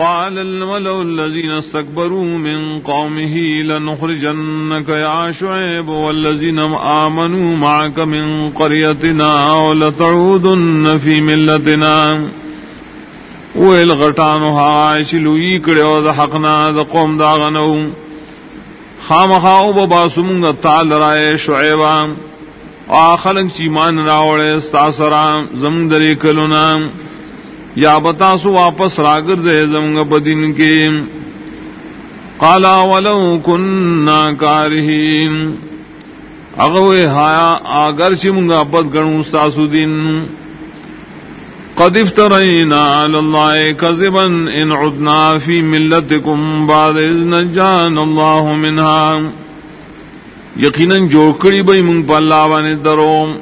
قال الملأ الذين استكبروا من قومه لنخرجنك يا شعيب والذين آمنوا معك من قريتنا ولتعودن في ملتنا. ویل غټانو ها شلوی کړو د حقنا د قوم دا غنو خامخاو بابا سمونګ تعال رائے شعیبا اخلن چی مان راوړې ستاسرا زم درې کلونا یا بتا سو واپس راگر دے زمگ بدن کے۔ کالا ولو کننا کارہین۔ اغوے ہایا آگر چمگا بد گنو ساسو دن قد افترينا على الله ان عدنا في ملتكم بعد اذ نجانا الله منها یقینا جوړ کړی به موږ دروم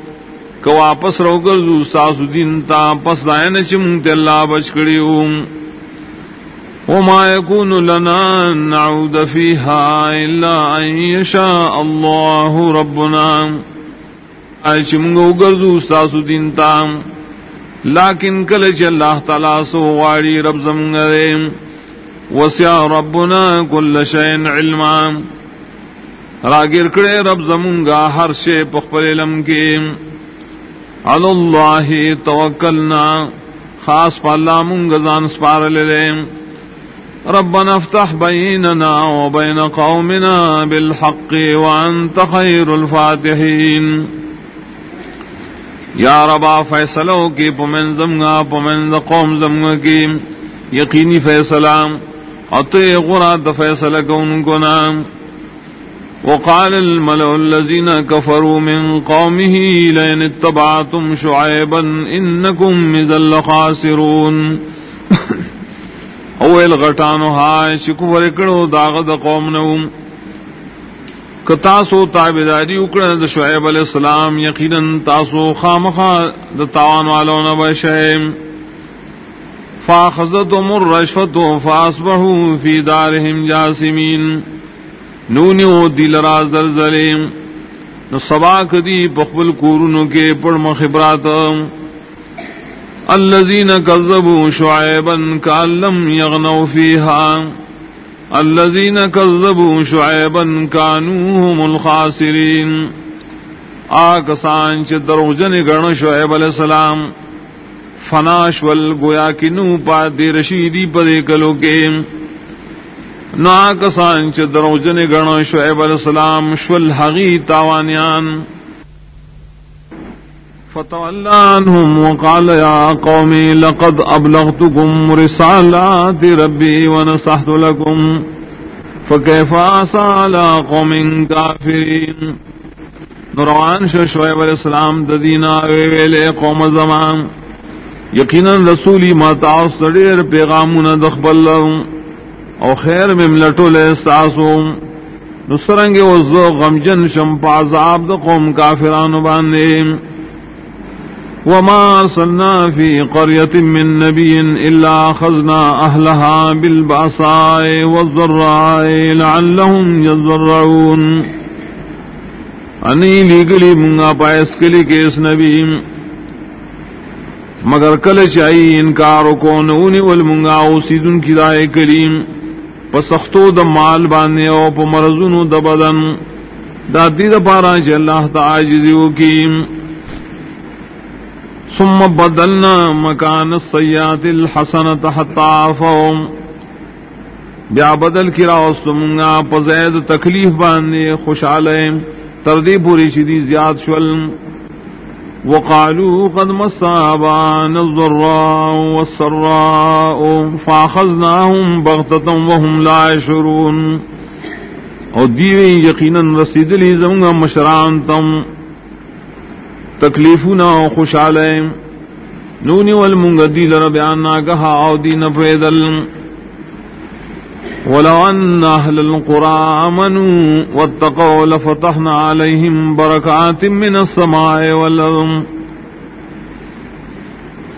کو واپس رو گرزو ساسو دین تا پس دائن چمونت اللہ بچ کریو وما يكون لنا نعود فيها إلا أن يشاء الله ربنا۔ أي چمونگو گرزو ساسو دین تا۔ لیکن کلچ اللہ تعالی سو غاری رب زمگرے وسع ربنا كل شيء علما۔ راگر کرے رب زمونگا ہر شے پخپل علم کے۔ اللہ توکلنا خاص پالا منگزان سپار لے ربنا افتح بیننا وبین قومنا بالحق وانت خیر الفاتحین یا ربا فیصلو کی پمن زمگا، پمن قوم زمگا کی یقینی فیصلہ. اطیع غرات فیصلہ کون کو نام. وقال الملأ الذين كفروا من قومه لئن اتبعتم شعيبا انكم مذل خاسرون اول غټانو ها شکو کړو داغه د قوم نو. کتا سو تابعداري وکړه، د شعیب علی السلام یقینا تاسو خامخا د تاوان والو نه بشیم فاخذتهم الرشفه فاصبحوا في دارهم جاسمين نونی او دل را زلزلیم. نو سبا کدی بخبل کورنو کے پڑ مخبرات الذين كذبوا شعيبا كأن لم يغنوا فيها الذين كذبوا شعيبا كانوا هم الخاسرين آکسان چ دروجن گن شعیب علیہ السلام. فناش ول گویا کنو پا دی رشیدی پدے کلو کے. نا کسان چ دروجن گن شعیب علیہ السلام شل حقی تاوانیان۔ فتولى عنهم وقال يا قوم لقد أبلغتكم رسالات ربي ونصحت لكم فكيف عسى على قوم كافرين نروان شو شعیب علیہ السلام ددینا ویلے قوم زمان۔ یقینا رسولی ما تعص دیر پیغامون دخبل لهم او خیر میں ملٹو لے ساسو نسرنگ وزو غمجن شم پازاب دا قوم کافران باندے. وما ارسلنا في قرية من نبي إلا أخذنا أهلها بالبعصاء والضراء لعلهم يضرعون انی لیگلی منگا پائس کلی کیس نبی. مگر کل چائی انکارو کو نونی والمنگا اوسیدن کی دائے کلیم. پسختو د مال باندې او په مرزونو د بدن. دا دې د پاره چې الله تعالی دیو ثم بدلنا مکان السیئات الحسنه حتى عفوا بیا بدل کرا اوسمغا په زید تکلیف باندې خوشاله تر دې پوری شدي زیات شول. وقالوا قد مس آبان الضراء والسراء فاخذناهم بغتة وهم لا يشعرون. او دیوی یقینا رسید لی زمگا مشران تم تکلیفنا و خوشحالیں. نونی والمنگا دیل ربیانا کہا او دین پیدل ولو أن أهل القرى آمنوا واتقوا لفتحنا عليهم بركات من السماء والأرض.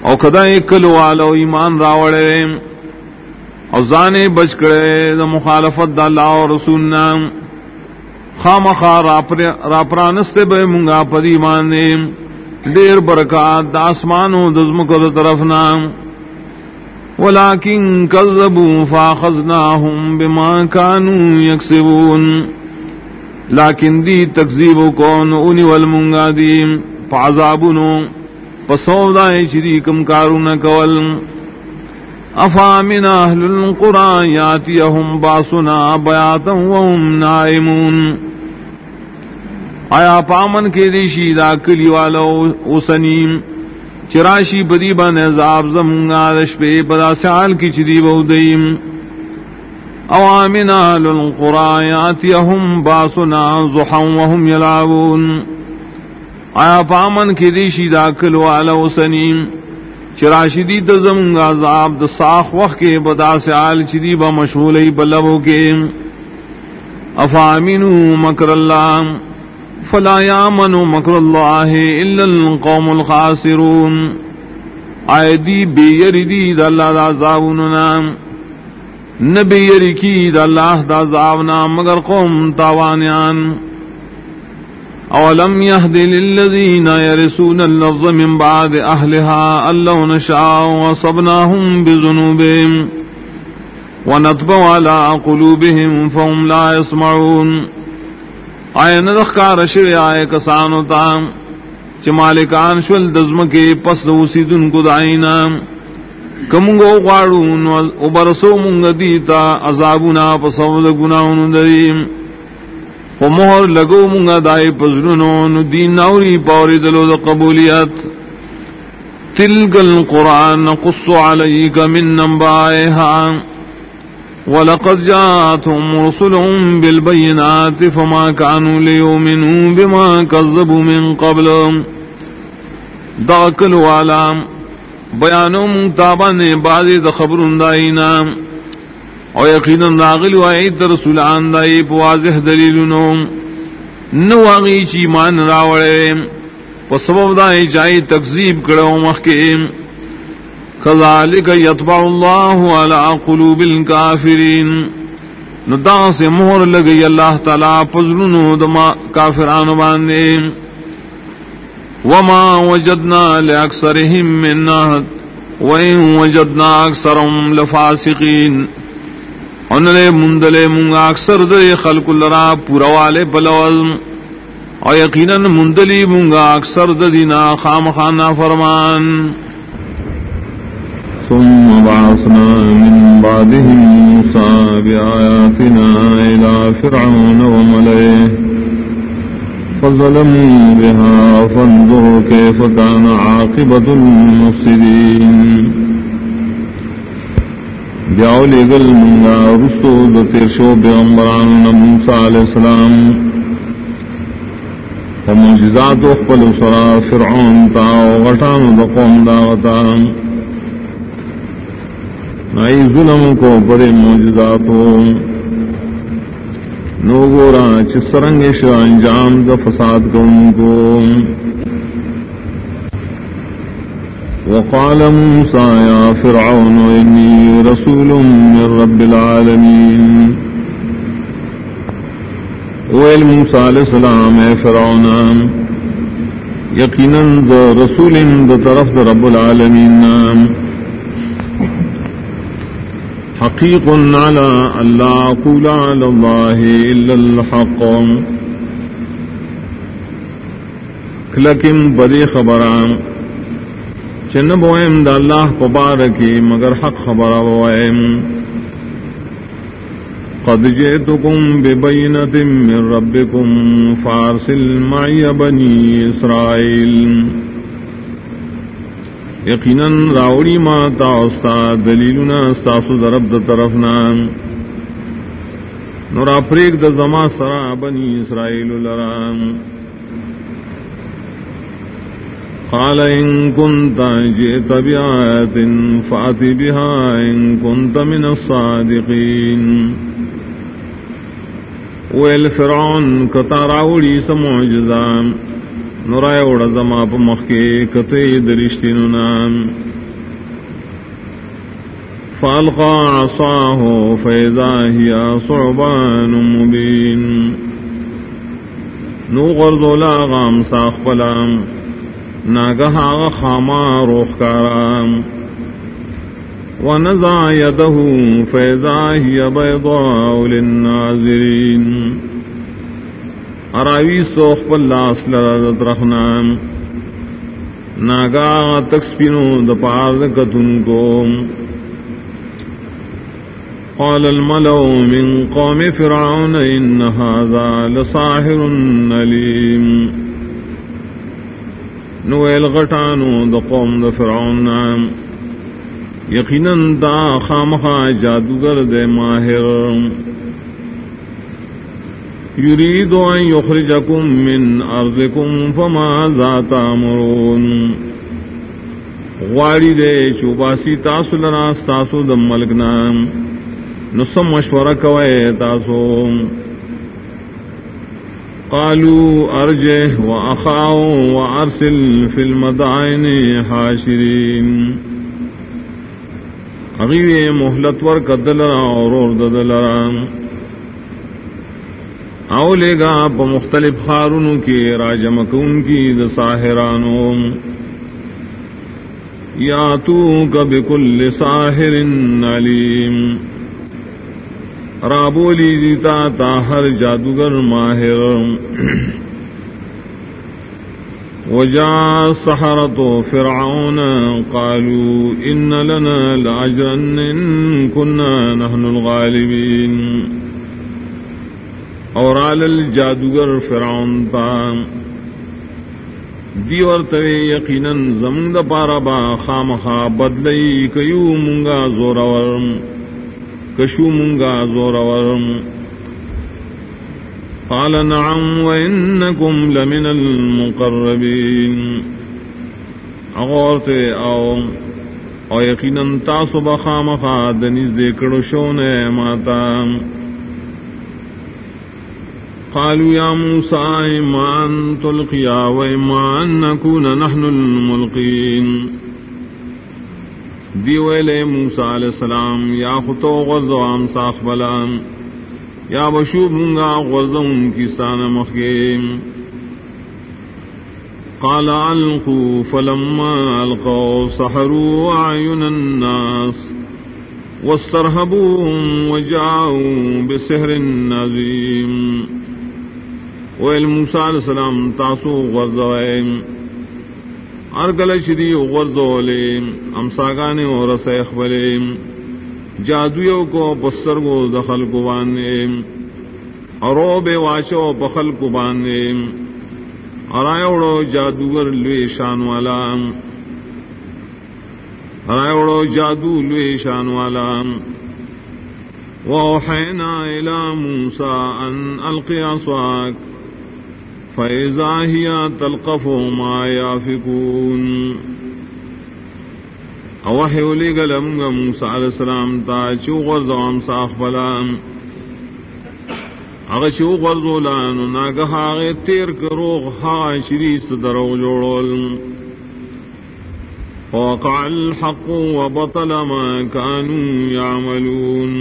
او کدا اکلو والو ایمان راوڑے، او زانے بچ کرے، دا مخالفت دا اللہ و رسولنا خامخا راپرانستے بے منگا پر ایمان دیر برکات دا آسمانو دزمکو دا طرفنا ولكن كذبوا فاخذناهم بما كانوا يكسبون لكن دي تكذيب كون اوني والمنغاديم فعذابنو فصودا شريكم كارون كول افامن اهل القرى ياتيهم باسنا بياتا وهم نائمون۔ آیا پامن کے دیشی دا کلی والا اوسنیم۔ چراشی بدی بن عذاب زمگا رش پہ پدا سال کی چری بہدیم اوامنا للقرآیات یہم باسنا زحم وهم یلعبون. آیا پامن کی دیشی داکل والا سنیم. چراشی دی دزمگا عذاب د ساخ وقت کے بدا سال چری با مشغولی بلبو کے افامنو مکر اللہ فلا يامن مكر الله الا القوم الخاسرون. ايدي بيردي ذا الله عذابنا نبي يركي ذا الله عذابنا مگر قوم تاوانيان اولم يهد للذين يرسون اللفظ من بعد اهلها الا نشاء وصبناهم بذنوبهم ونطبع على قلوبهم فهم لا يسمعون آئے ندخ کا رشو آئے کسانو تام چ مالکان شول دزم کے پس اسی دن کو دائنا کمگو قاڑون و برسو منگ دیتا عذابنا پسود گناہن دریم۔ خو مہر لگو منگا دائی پزرنون دین نوری پوری دلو دا قبولیت۔ تلک القرآن قص علیک من نمبائها ولقد جاءتهم رسلهم بالبينات فما كانوا ليؤمنوا بما كذبوا من قبل. داکل والا بیانو منتابا نے بعض دا خبر دائینا او یقینا ناغل وعید رسولان دائی پوازح دلیلنو نواغی چی مان راوڑے پسبب دائی جائی تکذیب کرو مخیم كذلك يطبع الله على قلوب الكافرين. ندا سے مہر لگئی اللہ تعالی پزلنو دما کافران باندے. وما وجدنا لاکثرهم من نهد. وان وجدنا اکثرهم لفاسقین ان لے مندلے منگا اکثر دے خلق لرا پورا والے بلول اور یقینا مندلی منگا اکثر دینا خام خانہ فرمان. ثم بعثنا من بعدهم موسى بآياتنا إلى فرعون وملئه. فظلموا بها فانظر كيف كان عاقبة المفسدين. بیاو لے منگا رسو د تیرشو پیغمبران موسی علیہ السلام. ومعجزات اخبل سرا فرعون تا وغٹان دقوم داغتان نئی ظلم کو بڑے موجودات نو گورا چسرنگ انجام د فساد کو ان کو۔ وقال موسى يا فرعون إني رسول من رب العالمين ويل موسى عليه السلام اے فرعون، یقینا رسول د طرف رب العالمین۔ نام حقیق على اللہ قول على الله إلا الحق. کلکم بدی خبران. چن بوئم دا اللہ پبارکی مگر حق خبر بوئم قد جئتكم ببينة من ربكم فارسل معي بني إسرائيل یقیناً راوڑی ماتا استاد دلیلنا ساسو درب د طرف نام نورا پریک د زما سرا بنی اسرائیل لرام قال ان كنت جئت بآيات فأت بها ان كنت من الصادقين ویل فرعون کتا راوڑی سمعجزان نورائے اوڑا زما پا مخی کتے درشتی نام. فالقا عصاہو فیضا ہی صعبان مبین. نو غرزو لاغام ساخ پلام. ناگہا خاما روخ کارام. ونزع يده فإذا هي بيضاء للناظرين اراوی سوخ پلاس لرد رخنام ناگا تکسپینو دپار کتن کو قال الملو من قوم فرعون إن هذا لصاحر نليم نويل غٹانو دا قوم دا فرعون نام دا خامخا جادوگر دے ماہر یرید ان یخرجکم من ارضکم فما ذات امرون غواړي دې چوباسي تاسو لرا، تاسو د ملک نام نو سم مشورہ کوي تاسو. قالوا ارجه واخاو وارسل في المدائن حاشرين اغیوی محلت ور کدلرا اور اور ددلرا. او لے گا پا مختلف خارونوں کی راجمکون کی دا ساہرانو یا تو کب کل ساہر علیم۔ رابولی دیتا تا ہر جادوگر ماہر۔ وجاء السحرة فرعون قالوا إن لنا لعجرا إن كنا نحن الغالبين اور آل الجادوگر فرعون تا۔ دیور توی یقینا زمند پارا با خامخا بدلئی کیو منگا زورورم کشو منگا زورورم قال نعم وإنكم لمن المقربين أغورت أو او یقینا تاسو بخام خاد نزد کڑشون ماتا۔ قالوا يا موسى إما أن تلقيا وإما أن نكون نحن الملقين. دی ویلے موسیٰ علیہ السلام، یا خطو غزو عام ساخ بلام یا بشو بنگا غزم کی سان مخیم. قال القوا فلما القوا سحروا اعين الناس واسترهبوهم وجاءوا بسحر عظيم ویل موسیٰ علیہ السلام تاسو غزوائم ارگل شری غرزولیم امساگانے اور سیخ جادویوں کو پستر کو دخل کو باندھے ارو بے واشو پخل کو باندھے ارائے جادوگر لوے شان والا ارائے جادو لوے شان والا وحینا الى موسى ان القي عصاك فاذا هي تلقف ما يافكون اوحی اولی گلمگا موسیٰ علیہ السلام تا چو غرزو ام ساخ بلان اگا چو غرزو لانو ناگہ آغی تیر کروغ ہا شریس درو جوڑول وقع الحق وبطل ما كانوا يعملون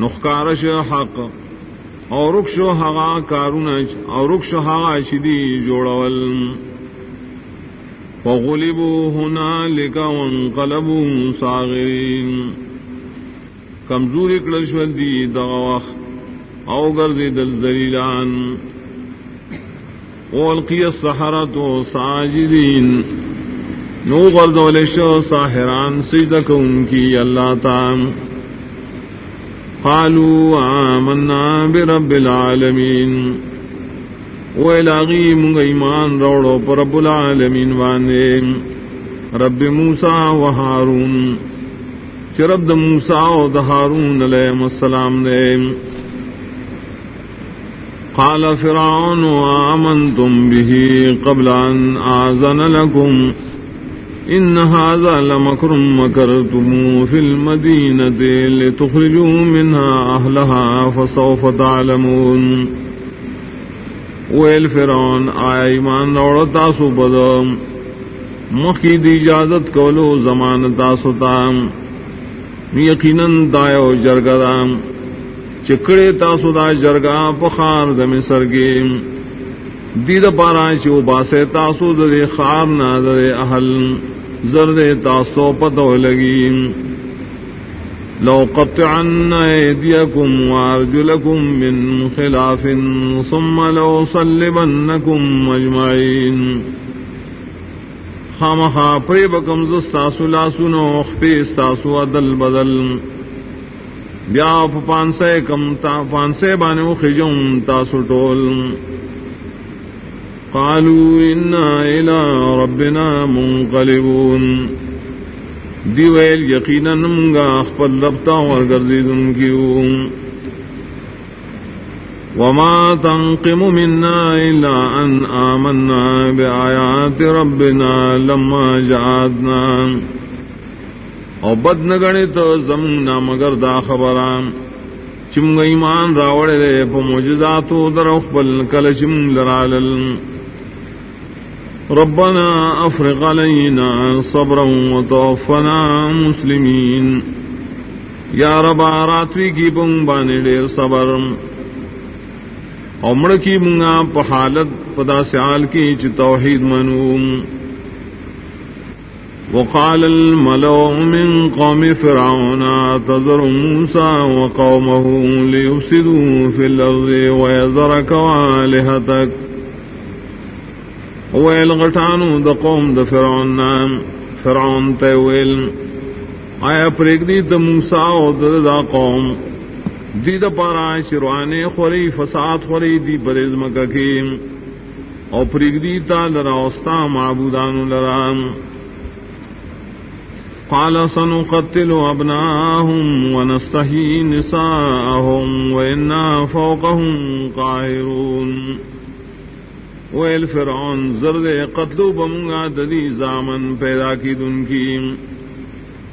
نخکارش حق اور رکشو حقا کارونش اور رکشو حقا شدی جوڑول. فغلبو فغلبوا هنالك وانقلبوا صاغرين کمزور اکڑل شول دی دغوخ او گرزی دل زلیلان والقی السحرت ساجدین. نو غرد شو ساحران سجدک ان کی اللہ تام قالوا آمنا برب العالمین ویلاغی منگ ایمان روڑو پر رب العالمین وانے. رب موسا و ہارون. چرب د موسا و د ہارون علیہ السلام نے. قال فرعون آمنتم به قبل ان آذن لكم. إن هذا لمكر مكرتم في المدينة لتخرجوا منها أهلها فسوف تعلمون. ویل فرون آیا ایمان روڑ تاسو بدم؟ مخی دی اجازت کولو، زمان تاسو تام. یقیناً دایو جرگا دام. چکڑے تاسو دا جرگا پخار دم سرگیم. دید پارا چو باسے تاسو دے خار نا دے اہل. زرد تاسو پتو لگی۔ لو قطعن ايديكم وارجلكم من خلاف ثم لو صلبنكم اجمعين خامخا پری بکم زستاسو لاسونو خپی عدل بدل۔ بیا پانسے کم تا پانسے بانے خجم تاسو ٹول۔ قالوا إنا إلى ربنا منقلبون. دیویل یقینا منگا اخپل ربتا ورگرزیدن کیو وما تنقم منا إلا أن آمنا بآيات ربنا لما جعدنا او بد نگڑی تو زمنا مگر دا خبران. چم ایمان راوڑے دے پا مجزاتو در اخبل کل چم لرالل. ربنا افرغ علينا صبرا وتوفنا مسلمين. یا ربا راتوی کی بنگ بانے ڈیر صبر. امڑ کی منگا پحالت پدا سیال کی چ توحید منوم. وقال الملو من قوم فرعون تذر موسى وقومه ليفسدوا في الأرض ويذرك والهتك ویل غٹانو د قوم د فرعون نام، فرعون ته ویل، آیا پرېګدی د موسی او د دا قوم؟ دی د پارا شروانه خوري فساد خوري دی برزم ککیم او پرېګدی تا لرا اوستا معبودان لرام قال سنقتل ابناهم ونستحيي نساءهم وإنا فوقهم قاهرون ویل فرعون، زرد قتلو بمگا ددی زامن پیدا کی دن کی.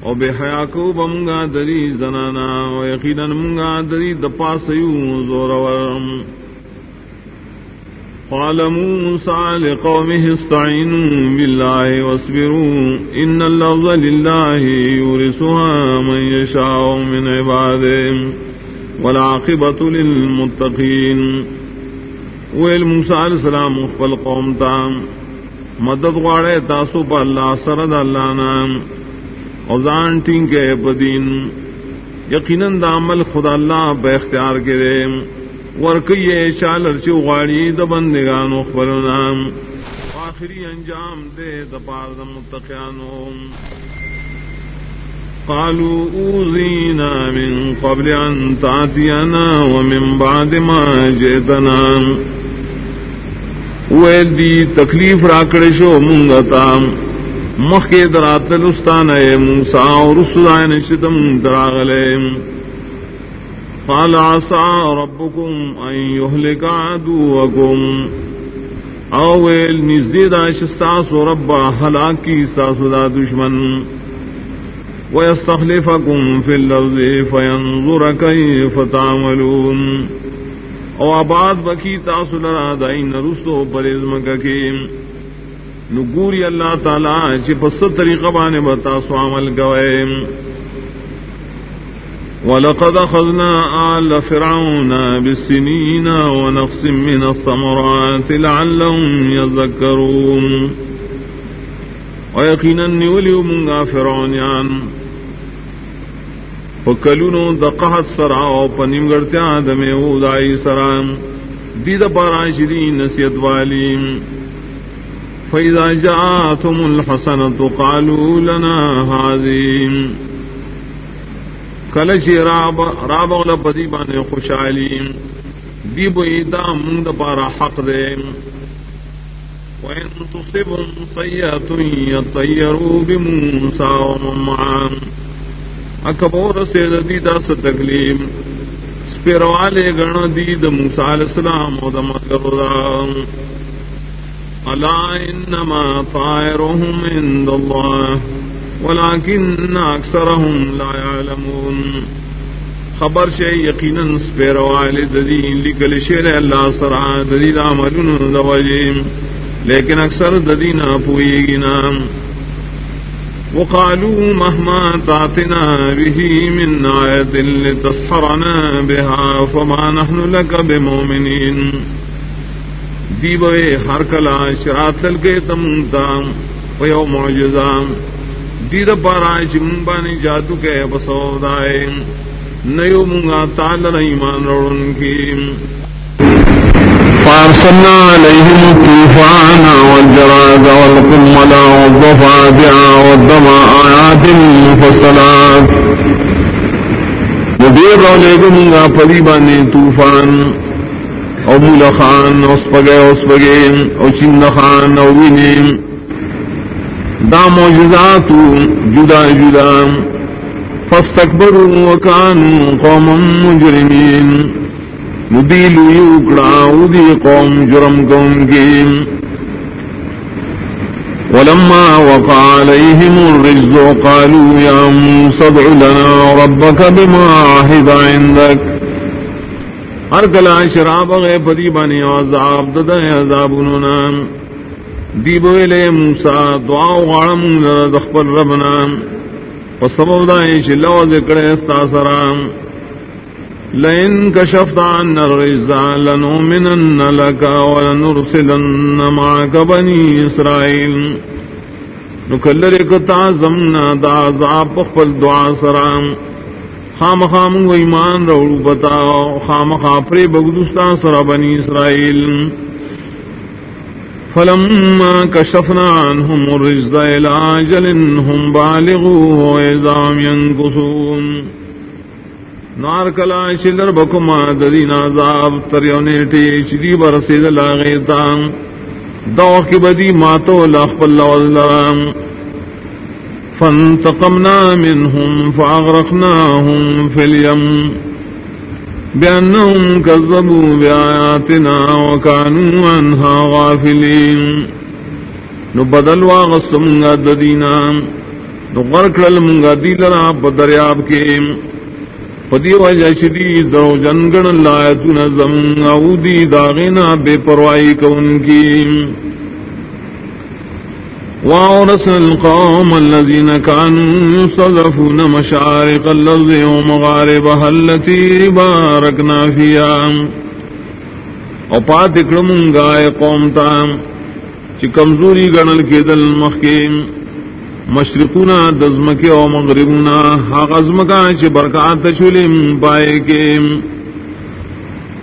او بے حیا کو بمگا دری زنانا و یقینا منگا دری دپا سیو زورورم قال موسى لقومه استعينوا بالله واصبروا إن اللفظ لله يورثها من يشاء من عباده والعاقبة للمتقين ویل موسی علیہ السلام خپل قوم ته مدد غواړي تاسو په الله سره د الله نام، او ځان ټینګه په دین. یقینا عمل خدا الله په اختیار کې ورکه شالر چې غواړي د بندگانو خپل نام. آخری انجام دے د پار د متقیانو. قالوا اوذينا من قبل ان تاتينا ومن بعد ما جئتنا. ویل دی تکلیف راکڑ شو منگتا مخ کے درات لستان اے موسا اور رسولائے نشتم دراغلے۔ قال عصا ربكم ان يهلك عدوكم اویل نزدید شستاس و رب حلاکی استاس دا دشمن۔ ويستخلفكم في الأرض فينظر كيف تعملون۔ او آباد بکی تاسو لرا دائی نرستو پر ازمک نگوری اللہ تعالی چی پس طریقہ بانے بتاسو عمل گوئے. ولقد أخذنا آل فرعون بالسنين ونقص من الثمرات لعلهم يذكرون ويقينا نولي منغا فرعونيان پکلونو د قحط سرا او پنیم گڑتیا دمے او دائی سرام دید پارا شری نصیت والی. فیضا جاتم الحسنت قالوا لنا حاضیم کلچی راب راب اغلا پدی بانے خوشحالی دی بوئی دا منگ دا پارا حق دے وَإِن تُصِبْهُمْ سَيِّئَةٌ يَطَّيَّرُوا بِمُوسَىٰ وَمَن مَّعَهُ اکبور سے دید س تکلیم۔ سپیر والے گن دید موسال السلام او دم کرام الا انما طائرهم عند الله ولكن اكثرهم لا يعلمون خبر شے یقینا سپیر والے ددین لکل شیر اللہ سرا ددید عملون دوجیم لیکن اکثر ددینا پوئی گنام وقالوا مهما تعتنا به من آية لتسحرنا بها فما نحن لك بمؤمنين. دیبوے ہر کلا شرات کے تم تام ویو معجزہ دید پارا چمبانی جادو کے بسو دائے نیو منگا تال ایمان روڑن کی. فارسلنا عليهم الطوفان والجراد والقمل والضفادع والدم آيات مفصلات. ندیر رولے گا منگا طوفان، او مولا خان، او سپگے او سپگے او چند خان، او وینیم دا موجودات جدا جدا فاستكبروا وكانوا قوما مجرمين ندیل یوکڑا ادی قوم جرم قوم کی. ولما وقع عليهم الرجز قالوا يا موسى ادع لنا ربك بما عهد عندك ہر کلا شراب غیر پدی بانی عذاب دد عذاب نام دیب ویلے موسا دعا غارم دخبر ربنا. وسبب دائش لو ذکر استاسرام لئن كشفت عنا الرزا لنؤمنن لك ولنرسلن معك بني إسرائيل. نکلر کتا زمنا دا عذاب پخپل دعا سرام خام خام و ایمان روڑ بتاو خام خاپری بگدستا سر بنی اسرائیل. فلما كشفنا عنهم الرزق إلى أجل هم بالغوه وإذا هم ينكثون نار کلا شلر بکما ددین عذاب، تریو نیٹی چدی برسید لاغیتا دوخ کی بدی ماتو لاخ لخبل واللرام فانتقمنا منهم فاغرقناهم في اليم بأنهم كذبوا بآياتنا وكانوا عنها غافلين نبدل واغست منگا ددینا نغرکل منگا دیلنا بدریاب کے پدی وجہ شدی دو جنگن لایتون زمن او دی داغینا بے پروائی کون کی۔ وَأَوْرَثْنَا الْقَوْمَ الَّذِينَ كَانُوا يُصْطَضْعُفُونَ مَشَارِقَ الْأَرْضِ وَمَغَارِبَهَا الَّتِي بَارَكْنَا فِيهَا۔ او پات اکڑمون گائے قوم تا، چی کمزوری گنل کے دل مخیم مشرقونا او مغربونا حق ازمکا چی برکات چولیم پائے کے۔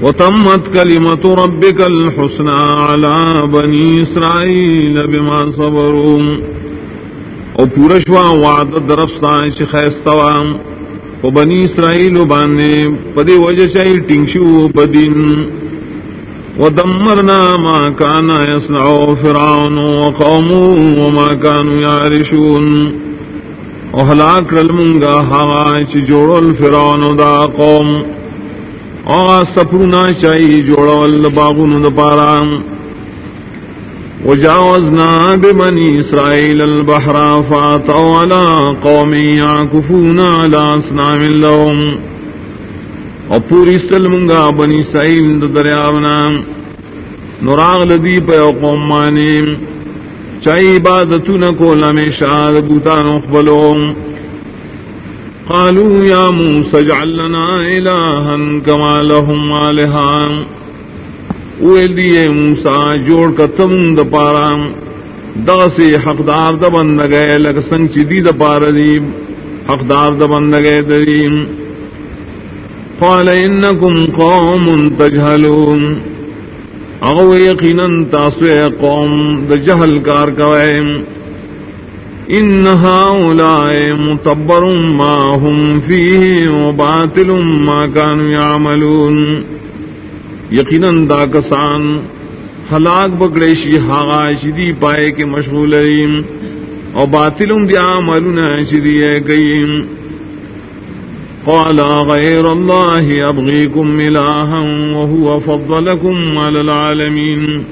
وتمت كلمة ربك الحسنى على بني إسرائيل بما صبروا۔ او پورشوا وعد درفستا شخیستوا و بنی اسرائیل بانے پدی وجہ چاہی ٹنگشو پدین ودمرنا ما كان يصنع فرعون وقومه وما كانوا يعرشون. او ہلاک رلمنگا ہوا چی الفرعون دا قوم. اور سپرونا چاہیے جوڑا ول باغن پارا. وجاوزنا بمني إسرائيل البحر فاتوا على قوم يعكفون على أصنام لهم. اور پوری سلمنگا بنی سائل دریاونا نراغ لدی پہ قوم مانی چاہی عبادتون کو لمیشاد بوتان اقبلوم قالوا يا موسى اجعل لنا إلها كما لهم آلهان ویل دیے موسا جوڑ کا تم د پارا۔ دا سے حقدار د گئے لگ سنگ چی د پار دی۔ حقدار د بند گئے دریم قال انکم قوم تجهلون. او یقینا تاسو قوم د جہل کار کوئے. ان هؤلاء متبر ما هم فيه وباطل ما كانوا يعملون یقینا دا کسان ہلاک بگڑے شی ہاغا شدی پائے کے مشغول اور باطل دی عملنا شدی گئیم. قال غير الله أبغيكم إلها وهو فضلكم على العالمين.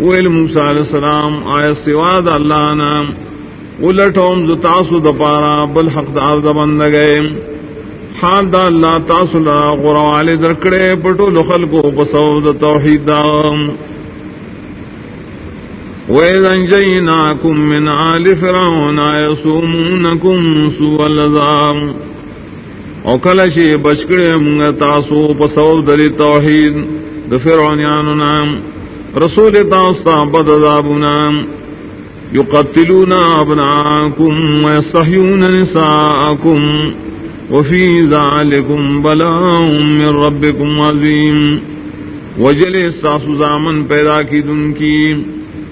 ويل موسى عليه السلام آية سواد الله نام؟ الٹوم جو تاسو د پارا بل حقدار د بند گئے۔ حال دا اللہ تاسو لا غروال درکڑے پٹو لخل کو بسو د توحید دا۔ وَإِذَا أَنجَيْنَاكُم مِّنْ آلِ فِرْعَوْنَ يَصُومُونَكُمْ سُوءَ الْعَذَابِ۔ او کله چې بچکړې موږ تاسو په سبب د توحید د فرعونانو نام، رسول تاسو په بد عذابونو يقتلون أبناءكم ويستحيون نساءكم وفي ذلكم بلاء من ربكم عظيم وجل استاس زامن پیدا کی دن کی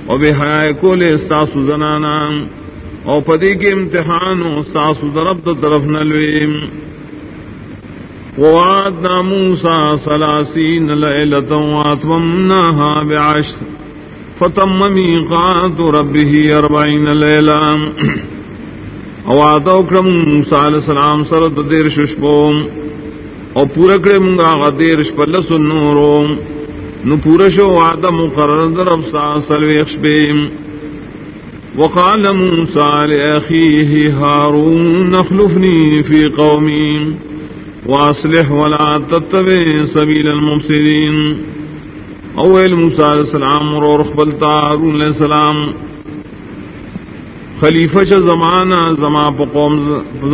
اور بے حیا کو لے استاس زنانا اور پدی کے امتحان و استاس ضرب طرف نلویم ووعدنا موسى ثلاثين ليلة واتممناها بعشر، فتم ميقات ربه أربعين ليلة. وعد اکرم موسى عليه السلام سرد دیر ششبوم او پورا کرے منگا غا دیر شپلس النورو نو پورا شو وعد مقرر در افسا سلویخ شبیم وقال موسى لأخيه هارون نخلفني في قومي. واصلح ولا تتبع سبيل المفسدين. اول موسى علیہ السلام اور رخبلتا هارون علیہ السلام، خلیفہ چ زمانہ زما پقوم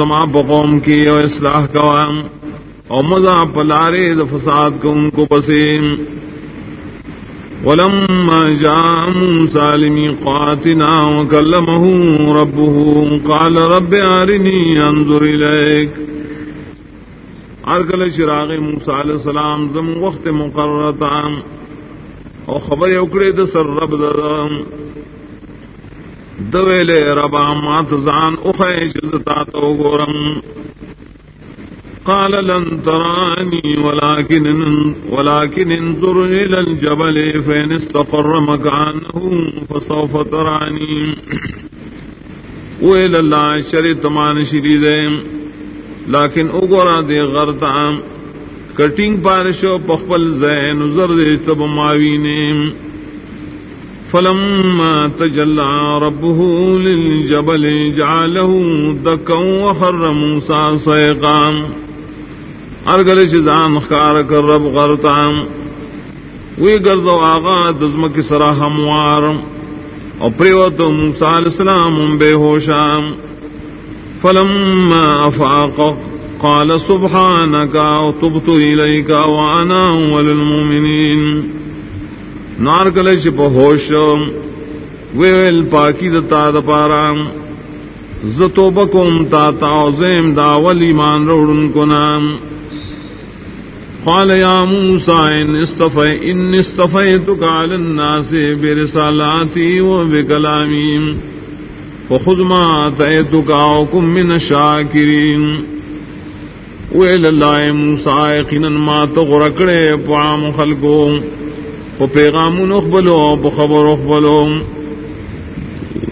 زما پقوم کی او اصلاح کوام او مزا پلارے د فساد کو ان کو پسیم ولما جاء موسى لميقاتنا وكلمه ربه قال رب أرني أنظر إليك ارکل شراغ موسیٰ علیہ السلام زم وقت مقررتا او خبر اکڑے د سر رب درم دویلے ربا مات زان اخیش زتا تو گورم۔ قال لن تراني ولكن ولكن انظر الى الجبل فان استقر مكانه فسوف تراني ويل الله شريط مان شريدين لیکن اگورا دے غرتا کٹنگ پارشو پخپل زین زر دے تب ماوین فلم تجلا ربه للجبل جعله دكا وخر موسى صيقا ارگل چیزان خار کر رب غرتا وی گرزو آغا دزم کی سرا ہموار اور پریوت موسیٰ علیہ السلام بے ہوشام۔ فلما أفاق، قال سبحانك، وتبت إليك، وأنا أول المؤمنين. نار کلش په هوش ویل پاکی د تا د پارا. زتو بکوم تا تعظیم دا ول ایمان روڑن کو نام قال يا موسى، إن استفي إن استفيتك على الناس برسالاتي وبكلامي. فخذ ما اتيتك وكن من الشاكرين. ما پیغام نخبلو خبر اخبلو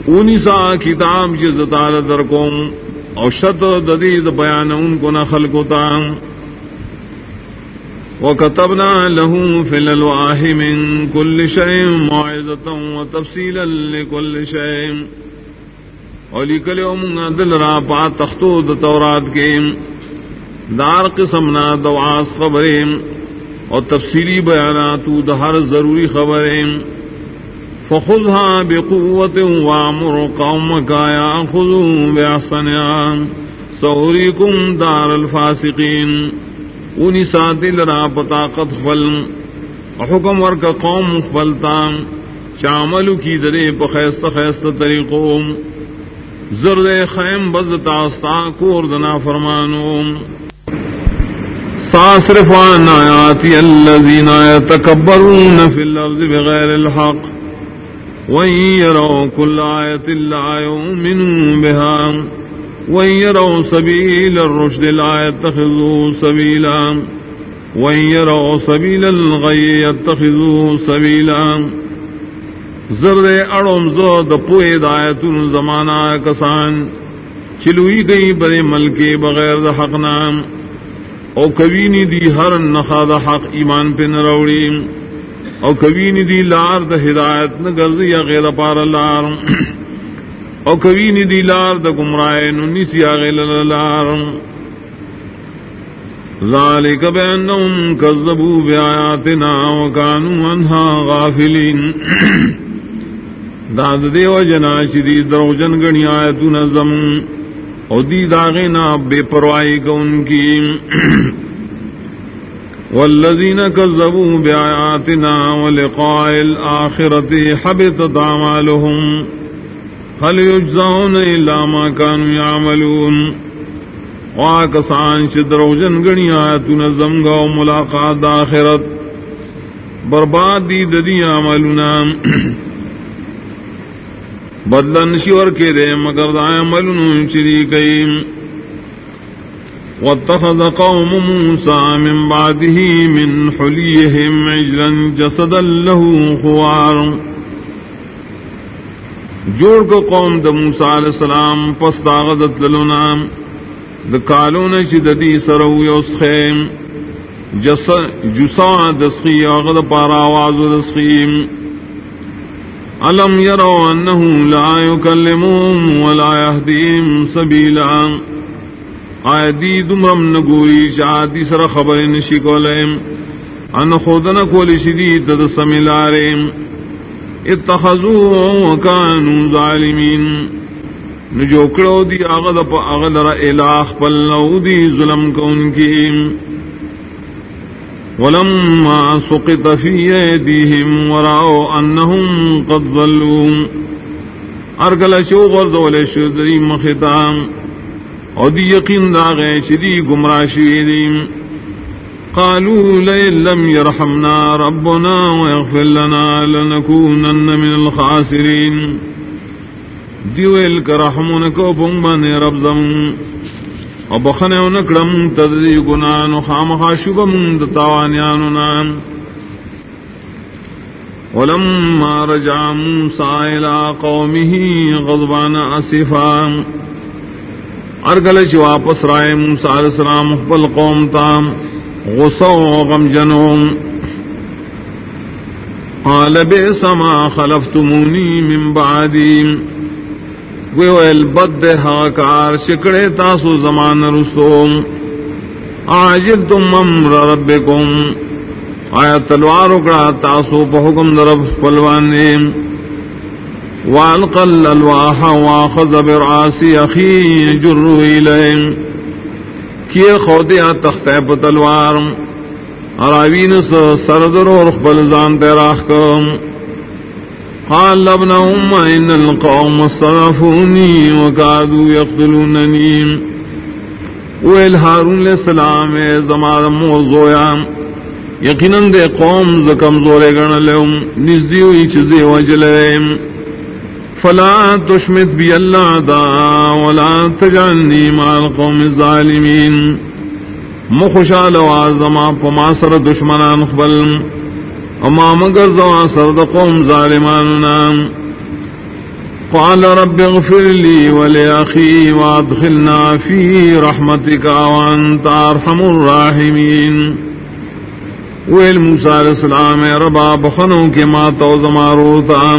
اونی سا کتاب چیز تال درکم او شت ددید بیان ان کو نخلقو تا وكتبنا له في الالواح من كل شيء موعظة وتفصيلا لكل شيء. اور لکل منگا دل را پا تختو د تورات کے۔ دار قسم نا دواس خبریں۔ اور تفصیلی بیانات د ہر ضروری خبریں۔ فخذها بقوة وامر قومك يأخذوا بأحسنها سوريكم دار الفاسقين اني ساتل را پطاقت خبل حکم ورک قوم خبلتا شامل کی درے پخیست خیست طریقوں۔ زرد خیم بزتا سا کور دنا فرمانو. صرف عن آياتي الذين يتكبرون في الأرض بغير الحق. وإن يروا كل آية لا يؤمنوا بها وإن يروا سبيل الرشد لا يتخذوا سبيلا وإن يروا سبيل الغي يتخذوا سبيلا زرد اڑوم زو د پوئے دایتن زمانہ کسان، چلوئی گئی برے ملکے بغیر د حق نام۔ او کبینی دی ہر نخا د حق ایمان پہ نروڑی او کبینی دی لار د ہدایت نہ گرز یا غیر پار لار۔ او کبینی دی لار د گمرائے ننیس یا غیر لار۔ ذالک بینہم کذبو بیااتنا وکانو انہا غافلین۔ داد دیو جنا شری درو جن گنی آیت نظم او دی داغے نا بے پروائی کو ان کی. والذین کذبوا بآیاتنا ولقاء الآخرة حبطت اعمالهم. هل يجزون إلا ما كانوا يعملون واکسان چ دروجن گنی آیتون زمگا و ملاقات آخرت. برباد دی ددی عملنا بدلن شور کے دے مگر دا عملن چری کئی. واتخذ قوم موسى من بعده من حليهم عجلا جسدا له خوار. جوڑ کو قوم د موسی علیہ السلام پس داغت للونا د کالون چې د دې سره یو خیم. جس جسا دسخی اغد پارا آواز دسخیم. علم يروا انه لا يكلمهم ولا يهديهم سبيلا؟ آیدی دمرم نگوئی شادی سر خبر نشی کولیم؟ ان خودن کولی شدید د سمیلاریم؟ اتخذوا وكانوا ظالمين نجوکڑو دی اغد پا اغد را الہ پلنو دی ظلم کون کی ولما سقط فی ایدیہم وراؤ انہم قد ظلو ارگل شو غرد ولی شدری مخطام. او دی یقین دا غی چدی گمراہ شویدیم قالوا لئن لم يرحمنا ربنا ويغفر لنا لنكونن من الخاسرين. دیویل کا رحمون کو پنگ رب زم. او بخنے و نکڑم تدری گنان و خامخا شبم دتاوانیانو نام ولما رجع موسى إلى قومه غضبان أسفا ارگل چ واپس رائے موسی علیہ السلام خپل قوم تام غصہ و غم جنوم. قال بئس ما خلفتموني من بعدي. ویل بد ہا کار شکڑے تاسو زمان رسوم آجل تم امر ربکم۔ آیا تلوار اکڑا تاسو پا حکم درب پلوانے۔ والقل الواح واخذ برعاسی اخی جرو ایلیم کیے خودیا تختہ پا تلوار۔ اراوین سردر اور خبل زان تیراخ کم قال ابن أم إن القوم صرفوني وكادوا يقتلونني. ویل ہارون علیہ السلام زمان موضوعا یقیناً دے قوم ز کمزورے گن لهم نزدی ہوئی چیزیں وجلے فلا تشمت بی اللہ دا، ولا تجعلنی مع القوم الظالمین. مخشال وازما پما سر دشمنان خبلم اما مگر زوا سرد قوم ظالمان قال رب اغفر لي ولأخي وادخلنا في رحمتك وانت ارحم الراحمين. ویل موسیٰ علیہ السلام ربا بخنوں کے ماتا و زماروتا.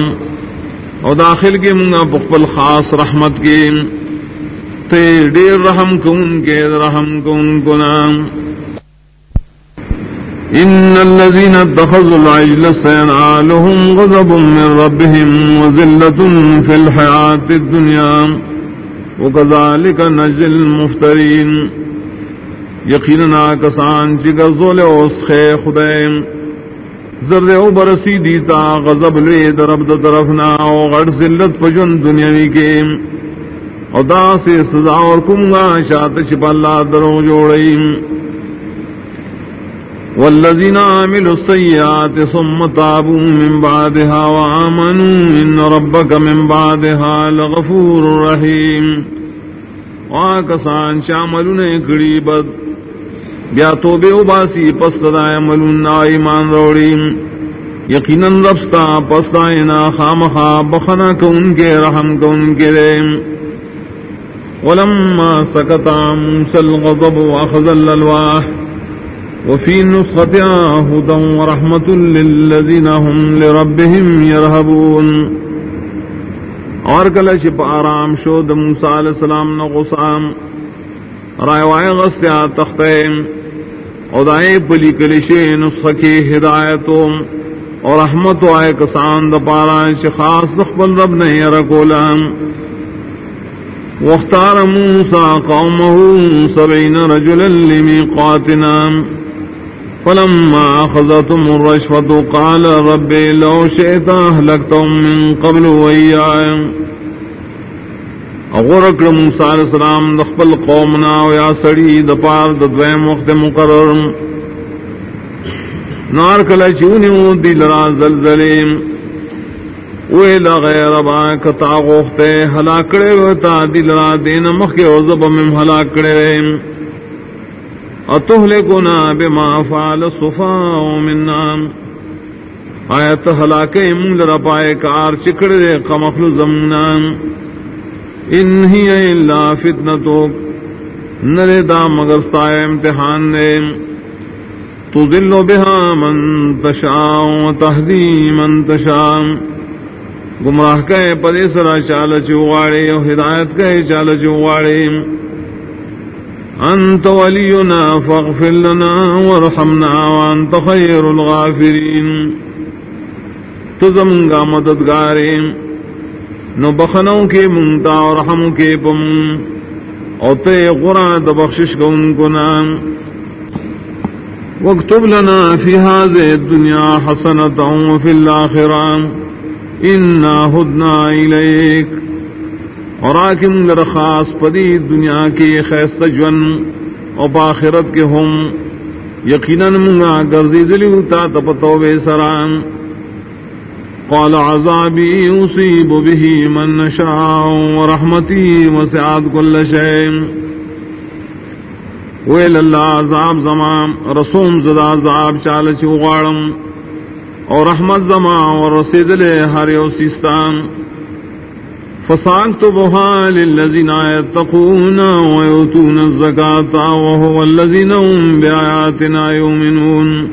او داخل کے منگا بخبل خاص رحمت کے. تے دیر رحم کن کے، رحم کن کنام إن الذين اتخذوا العجل سينعالهم غضب من ربهم وذلة في الحياة الدنيا وكذلك نجل المفترين. يقيننا كسان چکا زول اوسخ خدائم زرد او برسی دیتا غضب لے درب دا طرفنا او غڑ ذلت پجن دنیاوی کے او دا سے سزا اور کمگا شاعت شپا اللہ درو جوڑیم. والذين عملوا السيئات ثم تابوا من بعدها وآمنوا إن ربك من بعدها لغفور رحيم واکسان شاملون اکڑی بیا توبے اباسی پس دا عملون ایمان روڑی. یقیناً رفستا پس دائنا خامخا بخنا کون کے، رحم کون کے دے. ولما سکتا موسى الغضب واخذ الالواح. وفي نسختها هدى ورحمة للذين هم لربهم يرهبون. اور کل شپ آرام شو، د موسیٰ علیہ السلام نہ غسام رائے وائے غستیا تختیم او دائے پلی کلشے نسخ کی ہدایتوں اور رحمت آئے کسان د پارا خاص دخبل رب نہیں رکولام واختار موسى قومه سبعين رجلا لميقاتنا فلما أخذتم الرشفة قال ربي لو شئت أهلكتم من قبل وإياي. غور اکڑ موسیٰ علیہ السلام دخپل قومنا و یا سڑی دپار دویم وقت مقرر. نار کلا چونیو دی لرا زلزلیم ویلا غیر با کتا غوختے حلاکڑے وتا دی لرا دین مخی عزب من حلاکڑے ریم اتہلکنا بما فعل صفاء مننا آیت حلاکے من لرا پائے کار چکڑے قمخل زمنان ان ہی الا فتنتو۔ نرے دا مگر سائے امتحان نے تو دلو بہا من تشاء تہدی من تشاء۔ گمراہ کہے پدے سرا چال چوغاڑے اور ہدایت کہے چال چوغاڑے۔ انت ولینا فاغفر لنا ورحمنا وانت خیر الغافرین تو زمنگا نو بخنوں کے منگتا اور ہم کے پم، اور تے قرآن بخشش کو ان کو نام. واكتب لنا في هذه الدنيا حسنة وفي الآخرة إنا هدنا إليك وراكم لرخاص پدی دنیا کی خیست جون اور باخرت کے ہم یقیناً منگا گردی دلیو تا تپتو بے سران۔ قال عذابي يصيب به من نشاء ورحمتي وسعت كل شيء ويل الله عذاب زمان، رسوم زدا عذاب چال چوغارم اور رحمت زمان ورسید لے ہر یوسیستان سیستان فساكتبها للذين يتقون ويؤتون الزكاة وهو الذين هم بآياتنا يؤمنون